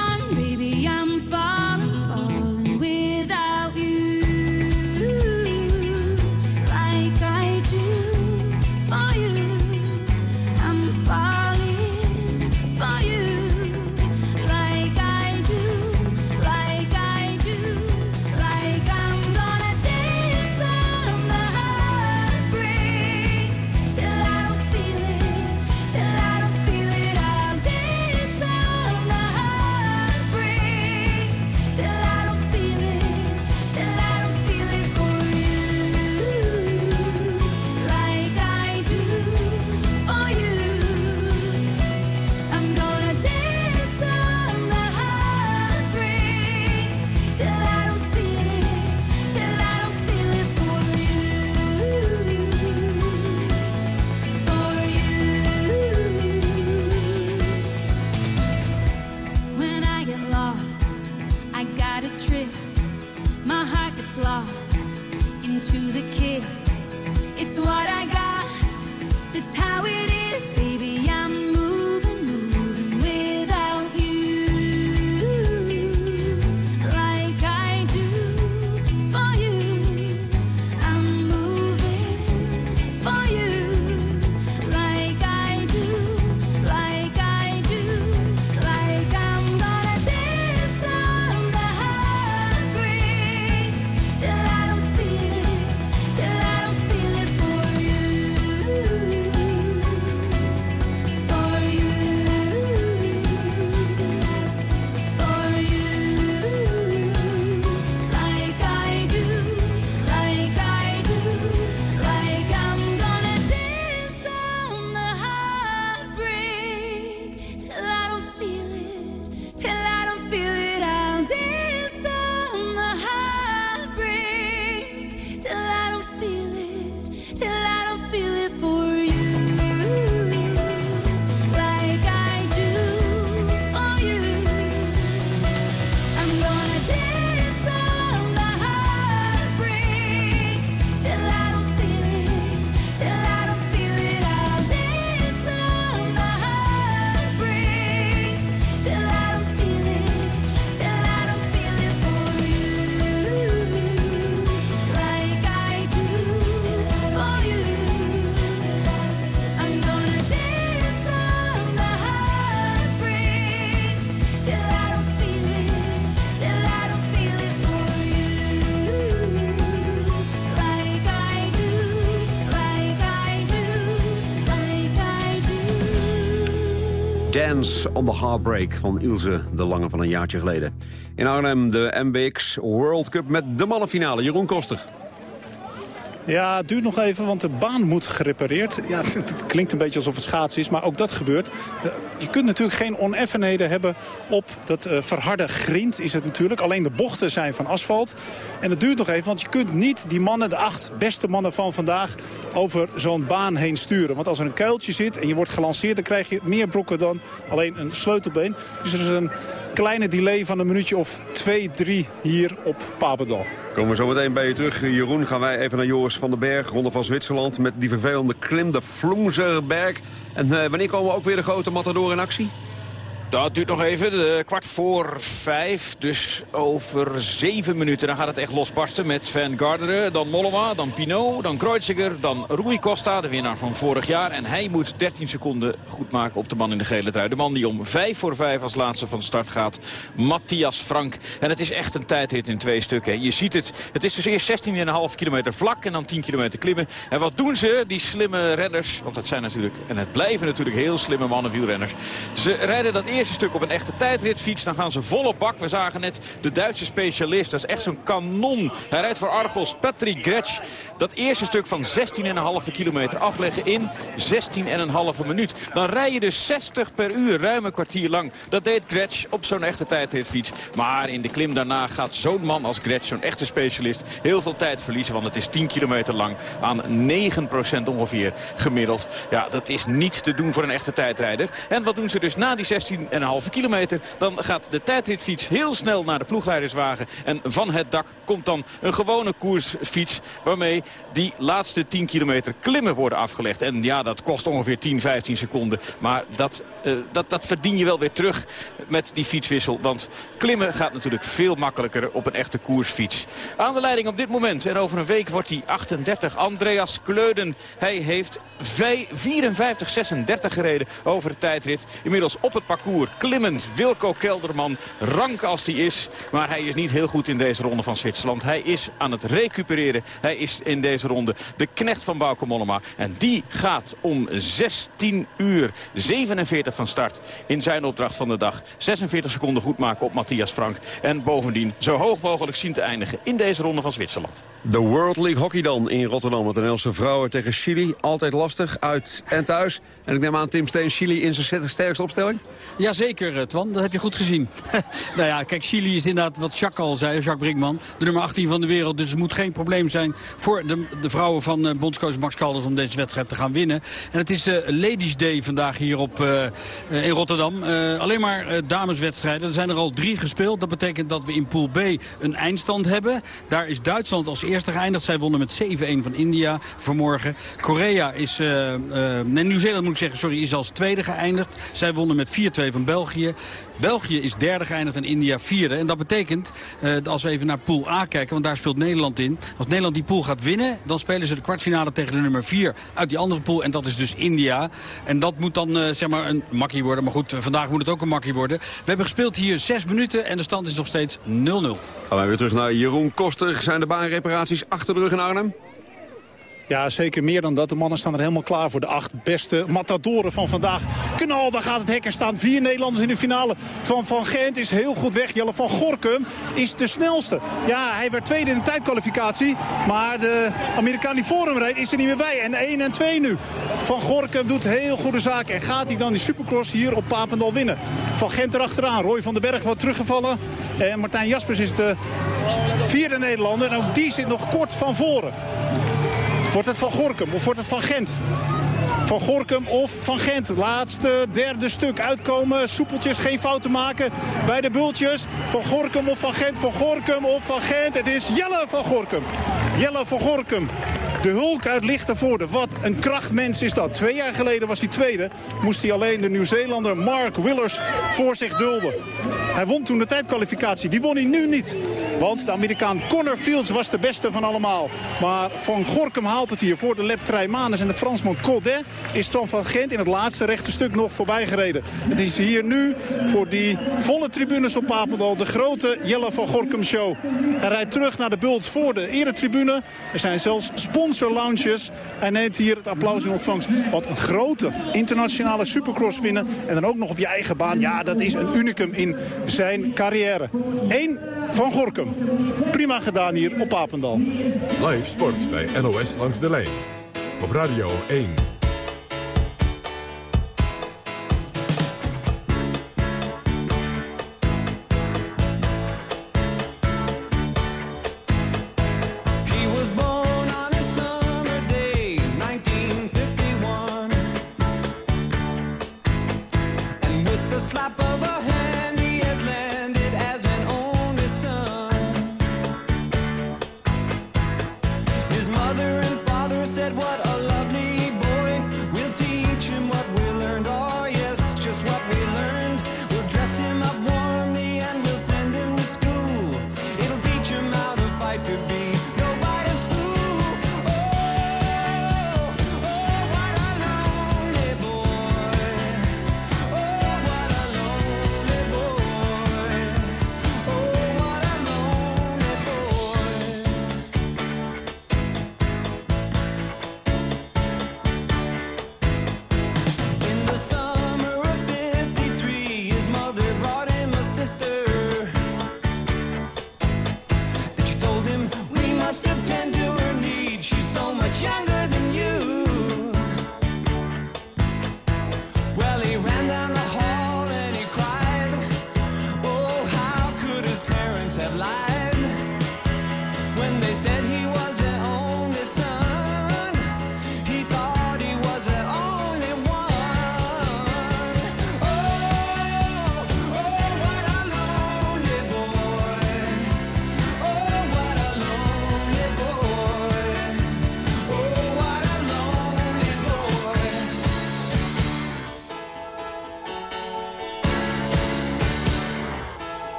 Dance on the Heartbreak van Ilse de Lange van een jaartje geleden. In Arnhem de MBX World Cup met de mannenfinale. Jeroen Koster. Ja, het duurt nog even, want de baan moet gerepareerd. Ja, het klinkt een beetje alsof het schaatsen is, maar ook dat gebeurt. Je kunt natuurlijk geen oneffenheden hebben op dat eh, verharde grind is het natuurlijk. Alleen de bochten zijn van asfalt. En het duurt nog even, want je kunt niet die mannen, de acht beste mannen van vandaag... over zo'n baan heen sturen. Want als er een kuiltje zit en je wordt gelanceerd... dan krijg je meer brokken dan alleen een sleutelbeen. Dus er is een kleine delay van een minuutje of twee, drie hier op Papendal. Komen we zo meteen bij je terug. Jeroen, gaan wij even naar Joris van den Berg, Ronde van Zwitserland... met die vervelende klim, de Flumserberg. En eh, wanneer komen ook weer de grote matador in actie? Dat duurt nog even, de kwart voor vijf. Dus over zeven minuten dan gaat het echt losbarsten met Van Garderen. Dan Mollema, dan Pinot, dan Kreuziger, dan Rui Costa, de winnaar van vorig jaar. En hij moet 13 seconden goed maken op de man in de gele trui. De man die om vijf voor vijf als laatste van start gaat. Matthias Frank. En het is echt een tijdrit in twee stukken. Je ziet het. Het is dus eerst 16,5 kilometer vlak en dan 10 kilometer klimmen. En wat doen ze, die slimme renners? Want dat zijn natuurlijk, en het blijven natuurlijk heel slimme mannen wielrenners. Ze rijden dat eerste stuk op een echte tijdritfiets. Dan gaan ze volle bak. We zagen net de Duitse specialist. Dat is echt zo'n kanon. Hij rijdt voor Argos. Patrick Gretsch. Dat eerste stuk van 16,5 kilometer afleggen in 16,5 minuut. Dan rij je dus 60 per uur. Ruim een kwartier lang. Dat deed Gretsch op zo'n echte tijdritfiets. Maar in de klim daarna gaat zo'n man als Gretsch, zo'n echte specialist, heel veel tijd verliezen. Want het is 10 kilometer lang aan 9% ongeveer gemiddeld. Ja, dat is niet te doen voor een echte tijdrijder. En wat doen ze dus na die 16,5 kilometer? Dan gaat de tijdritfiets heel snel naar de ploegleiderswagen. En van het dak komt dan een gewone koersfiets... waarmee die laatste 10 kilometer klimmen worden afgelegd. En ja, dat kost ongeveer 10, 15 seconden. Maar dat, eh, dat, dat verdien je wel weer terug met die fietswissel. Want klimmen gaat natuurlijk veel makkelijker op een echte koersfiets. Aan de leiding op dit moment. En over een week wordt hij 38. Andreas Kleuden. Hij heeft 54-36 gereden over de tijdrit. Inmiddels op het parcours klimmend Wilco Kelderman. Rank als hij is. Maar hij is niet heel goed in deze ronde van Zwitserland. Hij is aan het recupereren. Hij is in deze ronde de knecht van Bauke Mollema. En die gaat om 16 uur 47 van start in zijn opdracht van de dag. 46 seconden goed maken op Matthias Frank. En bovendien zo hoog mogelijk zien te eindigen in deze ronde van Zwitserland. De World League Hockey dan in Rotterdam. Met de Nederlandse vrouwen tegen Chili. Altijd lastig, uit en thuis. En ik neem aan Tim Steen, Chili in zijn sterkste opstelling? Jazeker, eh, Twan. Dat heb je goed gezien. nou ja, kijk, Chili is inderdaad wat Jacques al zei, Jacques Brinkman. De nummer 18 van de wereld. Dus het moet geen probleem zijn voor de, de vrouwen van uh, Max Kalders om deze wedstrijd te gaan winnen. En het is uh, Ladies Day vandaag hier op, in Rotterdam. alleen maar dameswedstrijden. Er zijn er al drie gespeeld. Dat betekent dat we in Pool B een eindstand hebben. Daar is Duitsland als eerste geëindigd. Zij wonnen met 7-1 van India vanmorgen. Korea is, nee, Nieuw-Zeeland moet ik zeggen, sorry, is als tweede geëindigd. Zij wonnen met 4-2 van België. België is derde geëindigd en India vierde. En dat betekent, uh, als we even naar Pool A kijken, want daar speelt Nederland in. Als Nederland die pool gaat winnen, dan spelen ze de kwartfinale tegen de nummer 4 uit die andere pool. En dat is dus India. En dat moet dan uh, zeg maar een makkie worden. Maar goed, vandaag moet het ook een makkie worden. We hebben gespeeld hier 6 minuten en de stand is nog steeds 0-0. Gaan wij weer terug naar Jeroen Koster. Zijn de baanreparaties achter de rug in Arnhem? Ja, zeker meer dan dat. De mannen staan er helemaal klaar voor de acht beste matadoren van vandaag. Knal, daar gaat het hek. Er staan vier Nederlanders in de finale. Twan van Gent is heel goed weg. Jelle van Gorkum is de snelste. Ja, hij werd tweede in de tijdkwalificatie. Maar de Amerikaan die voor rijdt is er niet meer bij. En 1 en 2 nu. Van Gorkum doet heel goede zaken. En gaat hij dan die supercross hier op Papendal winnen. Van Gent erachteraan. Roy van den Berg wordt teruggevallen. En Martijn Jaspers is de vierde Nederlander. En ook die zit nog kort van voren. Wordt het van Gorkum of wordt het van Gent? Van Gorkum of van Gent. Laatste, derde stuk uitkomen. Soepeltjes, geen fouten maken bij de bultjes. Van Gorkum of van Gent. Van Gorkum of van Gent. Het is Jelle van Gorkum. Jelle van Gorkum. De Hulk uit Lichtenvoorde. Wat een krachtmens is dat. Twee jaar geleden was hij tweede. Moest hij alleen de Nieuw-Zeelander Mark Willers voor zich dulden. Hij won toen de tijdkwalificatie. Die won hij nu niet. Want de Amerikaan Connor Fields was de beste van allemaal. Maar Van Gorkum haalt het hier voor de Lep Treimanes en de Fransman Codet. Is Tom van Gent in het laatste rechte stuk nog voorbij gereden. Het is hier nu voor die volle tribunes op Papendal de grote Jelle van Gorkum show. Hij rijdt terug naar de bult voor de eretribune. Er zijn zelfs sponsor lounges. Hij neemt hier het applaus in ontvangst. Wat een grote internationale supercross winnen. En dan ook nog op je eigen baan. Ja, dat is een unicum in zijn carrière. Eén van Gorkum. Prima gedaan hier op Papendal. Live sport bij NOS Langs de Lijn. Op Radio 1.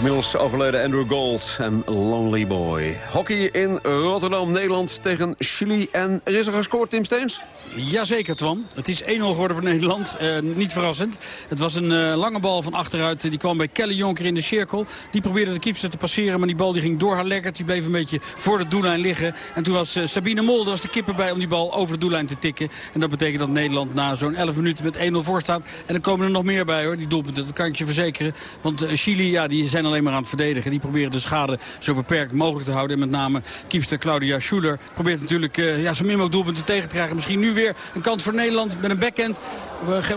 Inmiddels overleden Andrew Gold en Lonely Boy. Hockey in Rotterdam, Nederland tegen Chili. En er is er gescoord, Tim Steens? Jazeker, Twan. Het is 1-0 geworden voor Nederland. Eh, niet verrassend. Het was een eh, lange bal van achteruit. Die kwam bij Kelly Jonker in de cirkel. Die probeerde de keeper te passeren, maar die bal die ging door haar lekker. Die bleef een beetje voor de doellijn liggen. En toen was eh, Sabine Mol, was de kipper bij om die bal over de doellijn te tikken. En dat betekent dat Nederland na zo'n 11 minuten met 1-0 voor staat. En er komen er nog meer bij hoor, die doelpunten. Dat kan ik je verzekeren. Want Chili, ja, die zijn zijn alleen maar aan het verdedigen. Die proberen de schade zo beperkt mogelijk te houden. En met name kiepster Claudia Schuler probeert natuurlijk uh, ja, zo min mogelijk doelpunten tegen te krijgen. Misschien nu weer een kans voor Nederland met een backhand.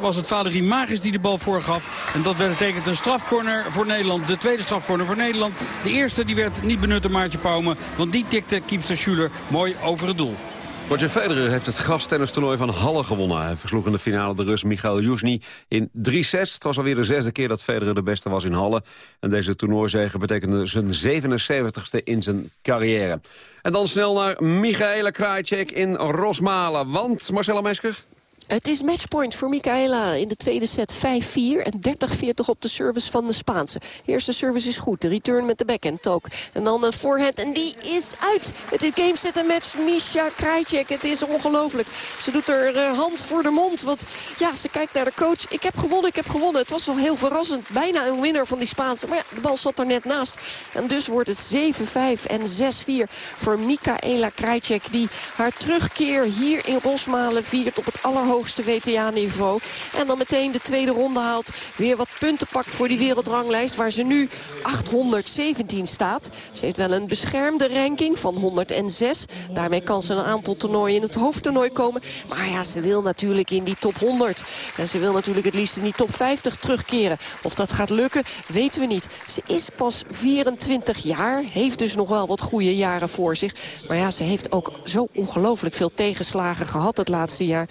Was het Valerie Magis die de bal voorgaf. En dat betekent een strafcorner voor Nederland. De tweede strafcorner voor Nederland. De eerste die werd niet benut door Maartje Pauwme. Want die tikte kiepster Schuler mooi over het doel. Roger Federer heeft het grastennistoernooi van Halle gewonnen. Hij versloeg in de finale de Rus Michael Jusny in drie sets. Het was alweer de zesde keer dat Federer de beste was in Halle. En deze toernooizege betekende zijn 77ste in zijn carrière. En dan snel naar Michaela Krajcek in Rosmalen. Want, Marcella Mesker... Het is matchpoint voor Michaela in de tweede set 5-4 en 30-40 op de service van de Spaanse. De eerste service is goed, de return met de backhand ook. En dan een voorhand en die is uit. Het is game set en match Misha Krajcek. Het is ongelooflijk. Ze doet er uh, hand voor de mond, want ja, ze kijkt naar de coach. Ik heb gewonnen, ik heb gewonnen. Het was wel heel verrassend. Bijna een winnaar van die Spaanse. Maar ja, de bal zat er net naast. En dus wordt het 7-5 en 6-4 voor Michaela Krajcek. Die haar terugkeer hier in Rosmalen viert op het allerhoogste hoogste WTA-niveau. En dan meteen de tweede ronde haalt. Weer wat punten pakt voor die wereldranglijst. Waar ze nu 817 staat. Ze heeft wel een beschermde ranking van 106. Daarmee kan ze een aantal toernooien in het hoofdtoernooi komen. Maar ja, ze wil natuurlijk in die top 100. En ze wil natuurlijk het liefst in die top 50 terugkeren. Of dat gaat lukken, weten we niet. Ze is pas 24 jaar. Heeft dus nog wel wat goede jaren voor zich. Maar ja, ze heeft ook zo ongelooflijk veel tegenslagen gehad het laatste jaar.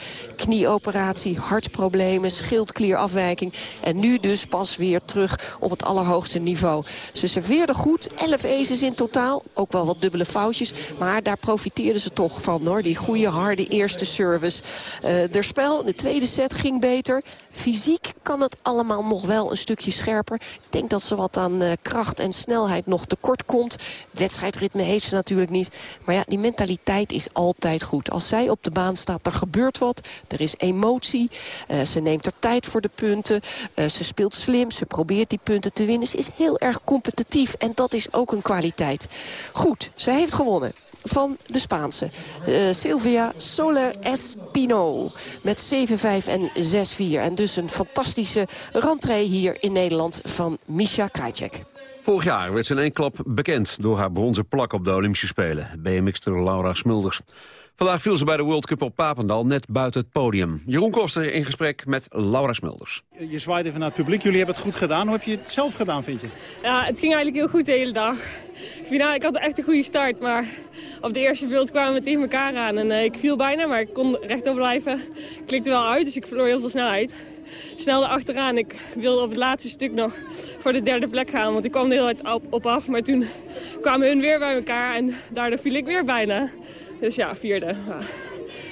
Knieoperatie, hartproblemen, schildklierafwijking. En nu dus pas weer terug op het allerhoogste niveau. Ze serveerde goed, 11 aces in totaal. Ook wel wat dubbele foutjes. Maar daar profiteerde ze toch van hoor. Die goede, harde eerste service. Uh, der spel, de tweede set ging beter. Fysiek kan het allemaal nog wel een stukje scherper. Ik denk dat ze wat aan uh, kracht en snelheid nog tekort komt. Wedstrijdritme heeft ze natuurlijk niet. Maar ja, die mentaliteit is altijd goed. Als zij op de baan staat, er gebeurt wat. Er is emotie. Uh, ze neemt er tijd voor de punten. Uh, ze speelt slim. Ze probeert die punten te winnen. Ze is heel erg competitief. En dat is ook een kwaliteit. Goed, ze heeft gewonnen van de Spaanse. Uh, Silvia Soler Espino met 7-5 en 6-4. En dus een fantastische rentree hier in Nederland van Misha Krajcek. Vorig jaar werd ze in één klap bekend door haar bronzen plak op de Olympische Spelen. BMX'er Laura Smulders. Vandaag viel ze bij de World Cup op Papendal net buiten het podium. Jeroen Koster in gesprek met Laura Smulders. Je zwaait even naar het publiek. Jullie hebben het goed gedaan. Hoe heb je het zelf gedaan, vind je? Ja, het ging eigenlijk heel goed de hele dag. Finaal, ik had echt een goede start, maar op de eerste beeld kwamen we tegen elkaar aan. En uh, ik viel bijna, maar ik kon rechtop blijven. Ik klikte wel uit, dus ik verloor heel veel snelheid. Snel achteraan. Ik wilde op het laatste stuk nog voor de derde plek gaan, want ik kwam er heel hard op, op af. Maar toen kwamen hun weer bij elkaar en daardoor viel ik weer bijna. Dus ja, vierde. Ja.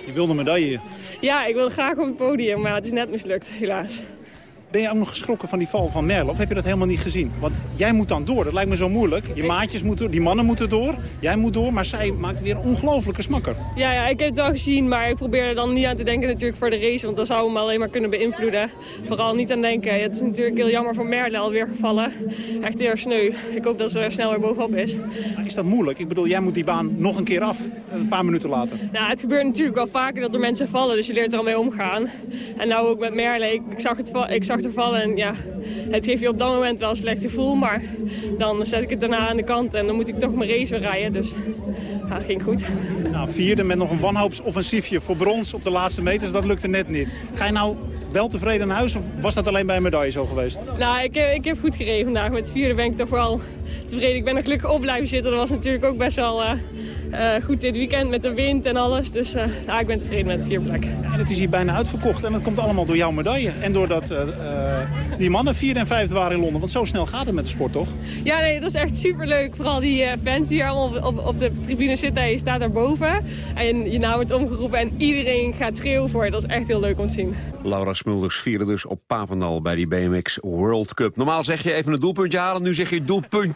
Je wilde een medaille? Ja, ik wilde graag op het podium, maar het is net mislukt, helaas. Ben je ook nog geschrokken van die val van Merle? Of heb je dat helemaal niet gezien? Want jij moet dan door. Dat lijkt me zo moeilijk. Je maatjes moeten die mannen moeten door. Jij moet door, maar zij maakt weer een ongelofelijke smakker. Ja, ja, ik heb het wel gezien, maar ik probeer er dan niet aan te denken natuurlijk voor de race. Want dat zou hem alleen maar kunnen beïnvloeden. Vooral niet aan denken. Het is natuurlijk heel jammer voor Merle alweer gevallen. Echt heel sneu. Ik hoop dat ze er snel weer bovenop is. Is dat moeilijk? Ik bedoel, jij moet die baan nog een keer af. Een paar minuten later. Nou, het gebeurt natuurlijk wel vaker dat er mensen vallen. Dus je leert er al mee omgaan. En nou ook met Merle. Ik, ik zag, het, ik zag en ja, het geeft je op dat moment wel een slecht gevoel. Maar dan zet ik het daarna aan de kant en dan moet ik toch mijn race weer rijden. Dus ja, ging goed. Nou, vierde met nog een wanhoopsoffensiefje voor brons op de laatste meters. Dat lukte net niet. Ga je nou wel tevreden naar huis of was dat alleen bij een medaille zo geweest? Nou, ik, ik heb goed gereden vandaag. Met vierde ben ik toch wel tevreden. Ik ben er gelukkig op blijven zitten. Dat was natuurlijk ook best wel uh, uh, goed dit weekend met de wind en alles. Dus uh, nou, ik ben tevreden met de vierde plek. En het is hier bijna uitverkocht en dat komt allemaal door jouw medaille. En doordat die mannen vierde en vijfde waren in Londen. Want zo snel gaat het met de sport, toch? Ja, nee, dat is echt superleuk. Vooral die fans die hier allemaal op, op de tribune zitten. Je staat daar boven en je naam wordt omgeroepen en iedereen gaat schreeuwen voor je. Dat is echt heel leuk om te zien. Laura Smulders vierde dus op Papendal bij die BMX World Cup. Normaal zeg je even een doelpuntje halen, nu zeg je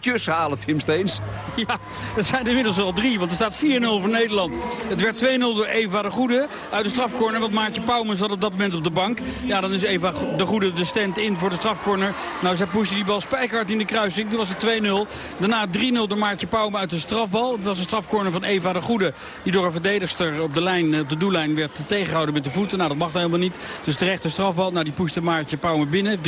doelpuntjes halen, Tim Steens. Ja, dat zijn inmiddels al drie, want er staat 4-0 voor Nederland. Het werd 2-0 door Eva de Goede uit de strafcorner. Want Maartje Pouwman zat op dat moment op de bank. Ja, dan is Eva de Goede de stand in voor de strafcorner. Nou, zij pushte die bal spijkerhard in de kruising. Toen was het 2-0. Daarna 3-0 door Maartje Pouwman uit de strafbal. Het was een strafcorner van Eva de Goede. Die door een verdedigster op de, lijn, op de doellijn werd tegengehouden met de voeten. Nou, dat mag helemaal niet. Dus terecht de strafbal. Nou, die pushte Maartje Pouwman binnen. 3-0.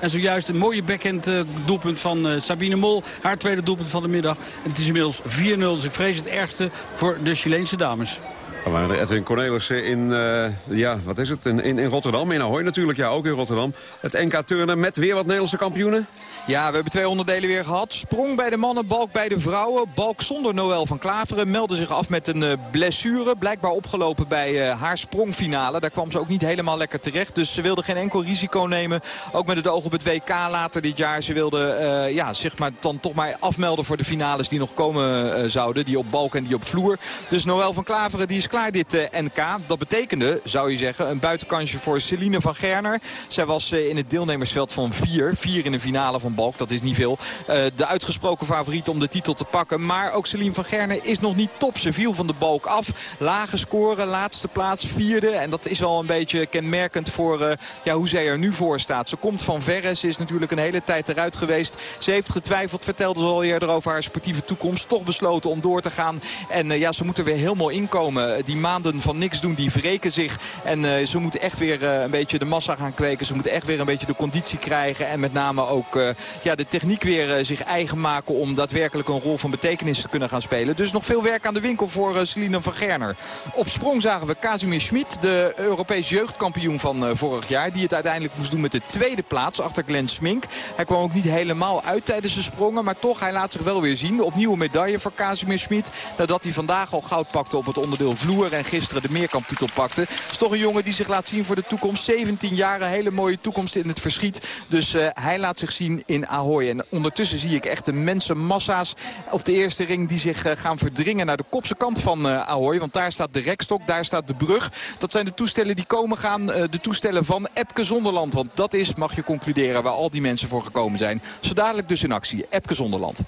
En zojuist een mooie backhand uh, doelpunt van uh, Sabine Mol. Haar tweede doelpunt van de middag. En het is inmiddels 4-0. Dus ik vrees het ergste voor de Chileense dames. We waren Edwin Cornelissen in, uh, ja, wat is het, in, in, Rotterdam. In Ahoy natuurlijk, ja, ook in Rotterdam. Het NK turnen met weer wat Nederlandse kampioenen. Ja, we hebben twee onderdelen weer gehad. Sprong bij de mannen, balk bij de vrouwen. Balk zonder Noël van Klaveren meldde zich af met een uh, blessure. Blijkbaar opgelopen bij uh, haar sprongfinale. Daar kwam ze ook niet helemaal lekker terecht. Dus ze wilde geen enkel risico nemen. Ook met het oog op het WK later dit jaar. Ze wilde ja, zich maar dan toch maar afmelden voor de finales die nog komen zouden. Die op balk en die op vloer. Dus Noël van Klaveren die is klaar dit uh, NK. Dat betekende, zou je zeggen, een buitenkansje voor Celine van Gerner. Zij was uh, in het deelnemersveld van vier. Vier in de finale van Balk, dat is niet veel. Uh, de uitgesproken favoriet om de titel te pakken. Maar ook Celine van Gerner is nog niet top. Ze viel van de Balk af. Lage scoren, laatste plaats, vierde. En dat is wel een beetje kenmerkend voor ja, hoe zij er nu voor staat. Ze komt van verre. Ze is natuurlijk een hele tijd eruit geweest. Ze heeft getwijfeld, vertelde ze al eerder over haar sportieve toekomst. Toch besloten om door te gaan. En ja, ze moet er weer helemaal inkomen. Die maanden van niks doen, die wreken zich. En uh, ze moeten echt weer uh, een beetje de massa gaan kweken. Ze moeten echt weer een beetje de conditie krijgen. En met name ook ja, de techniek weer zich eigen maken... om daadwerkelijk een rol van betekenis te kunnen gaan spelen. Dus nog veel werk aan de winkel voor Celine van Gerner. Op sprong zagen we Casimir Schmid, de Europees jeugdkampioen van vorig jaar... die het uiteindelijk moest doen met de tweede plaats achter Glenn Smink. Hij kwam ook niet helemaal uit tijdens de sprongen. Maar toch, hij laat zich wel weer zien. Opnieuw een medaille voor Casimir Schmid. Nadat hij vandaag al goud pakte op het onderdeel vloer en gisteren de meerkamptitel pakte. Is toch een jongen die zich laat zien voor de toekomst. 17 jaar, een hele mooie toekomst in het verschiet. Dus uh, hij laat zich zien in Ahoy. En ondertussen zie ik echt de mensenmassa's op de eerste ring... die zich uh, gaan verdringen naar de kopse kant van uh, Ahoy. Want daar staat de rekstok, daar staat de brug. Dat zijn de toestellen die komen gaan. de toestellen van Epke Zonderland. Want dat is, mag je concluderen, waar al die mensen voor gekomen zijn. Zo dadelijk dus in actie. Epke Zonderland.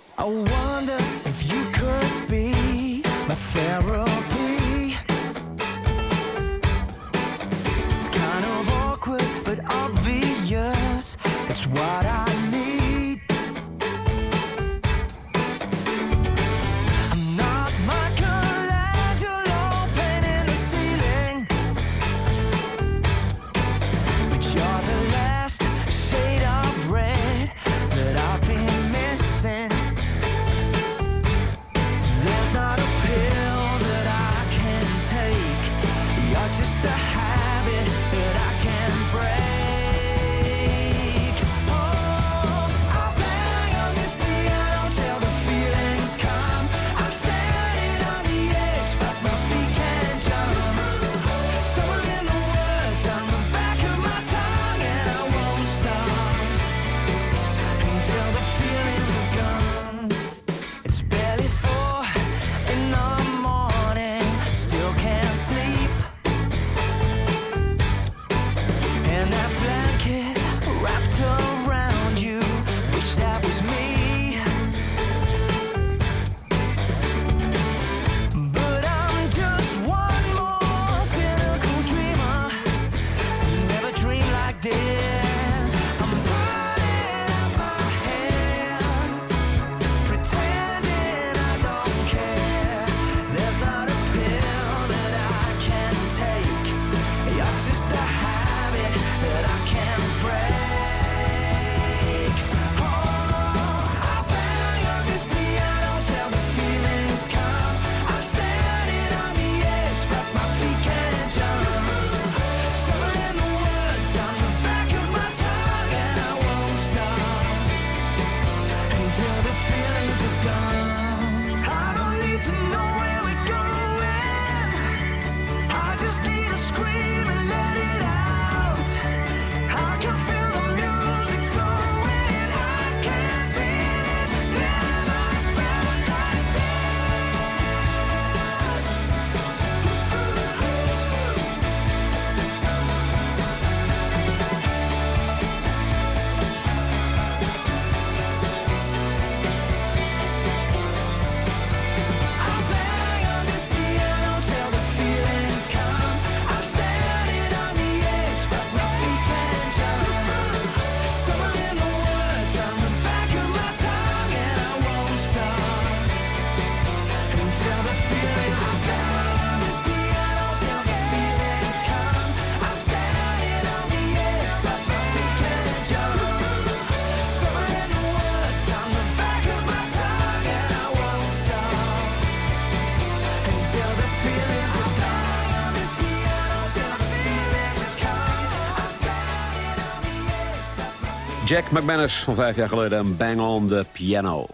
Jack McManus van vijf jaar geleden en Bang on the Piano.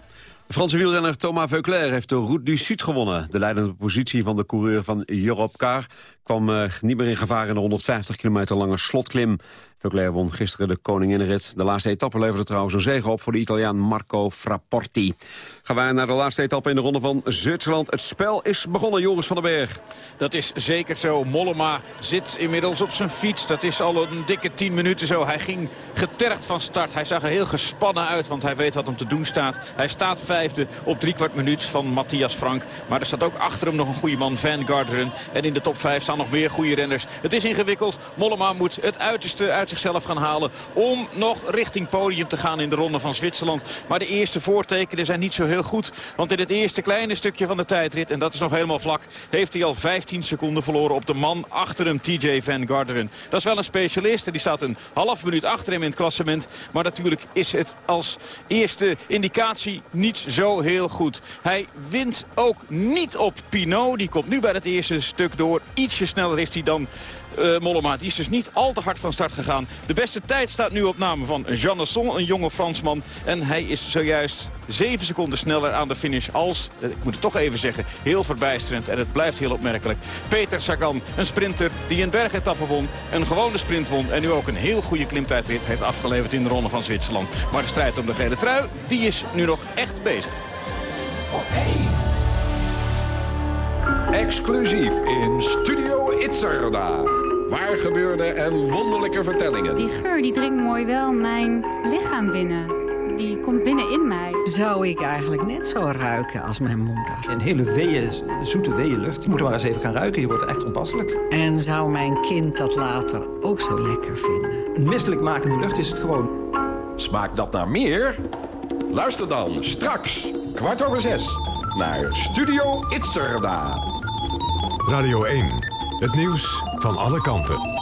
De Franse wielrenner Thomas Veuclair heeft de Route du Sud gewonnen. De leidende positie van de coureur van Europcar kwam uh, niet meer in gevaar in de 150 kilometer lange slotklim. Veuclair won gisteren de koninginnenrit. De laatste etappe leverde trouwens een zege op voor de Italiaan Marco Frapporti. Gaan wij naar de laatste etappe in de ronde van Zwitserland. Het spel is begonnen, Joris van den Berg. Dat is zeker zo. Mollema zit inmiddels op zijn fiets. Dat is al een dikke 10 minuten zo. Hij ging getergd van start. Hij zag er heel gespannen uit, want hij weet wat hem te doen staat. Hij staat vijfde op driekwart minuut van Matthias Frank. Maar er staat ook achter hem nog een goede man, Van Garderen. En in de top 5 nog meer goede renners. Het is ingewikkeld. Mollema moet het uiterste uit zichzelf gaan halen... om nog richting podium te gaan in de ronde van Zwitserland. Maar de eerste voortekenen zijn niet zo heel goed. Want in het eerste kleine stukje van de tijdrit, en dat is nog helemaal vlak... heeft hij al 15 seconden verloren op de man achter hem, TJ Van Garderen. Dat is wel een specialist en die staat een half minuut achter hem in het klassement. Maar natuurlijk is het als eerste indicatie niet zo heel goed. Hij wint ook niet op Pinot. Die komt nu bij het eerste stuk door. Ietsje sneller is hij dan uh, Mollema. Die is dus niet al te hard van start gegaan. De beste tijd staat nu op naam van Jean Nasson, een jonge Fransman. En hij is zojuist 7 seconden sneller aan de finish als, ik moet het toch even zeggen, heel verbijsterend. En het blijft heel opmerkelijk. Peter Sagan, een sprinter die een bergetappe won, een gewone sprint won... en nu ook een heel goede klimtijdrit heeft afgeleverd in de ronde van Zwitserland. Maar de strijd om de gele trui, die is nu nog echt bezig. Exclusief in Studio Itzerda. Waar gebeurde en wonderlijke vertellingen. Die geur die dringt mooi wel mijn lichaam binnen. Die komt binnen in mij. Zou ik eigenlijk net zo ruiken als mijn moeder? Een hele weeën, zoete weeënlucht. Je moet er maar eens even gaan ruiken. Je wordt echt onpasselijk. En zou mijn kind dat later ook zo lekker vinden? Een misselijkmakende lucht is het gewoon. Smaakt dat naar meer? Luister dan straks, kwart over zes, naar Studio Itzerda. Radio 1, het nieuws van alle kanten.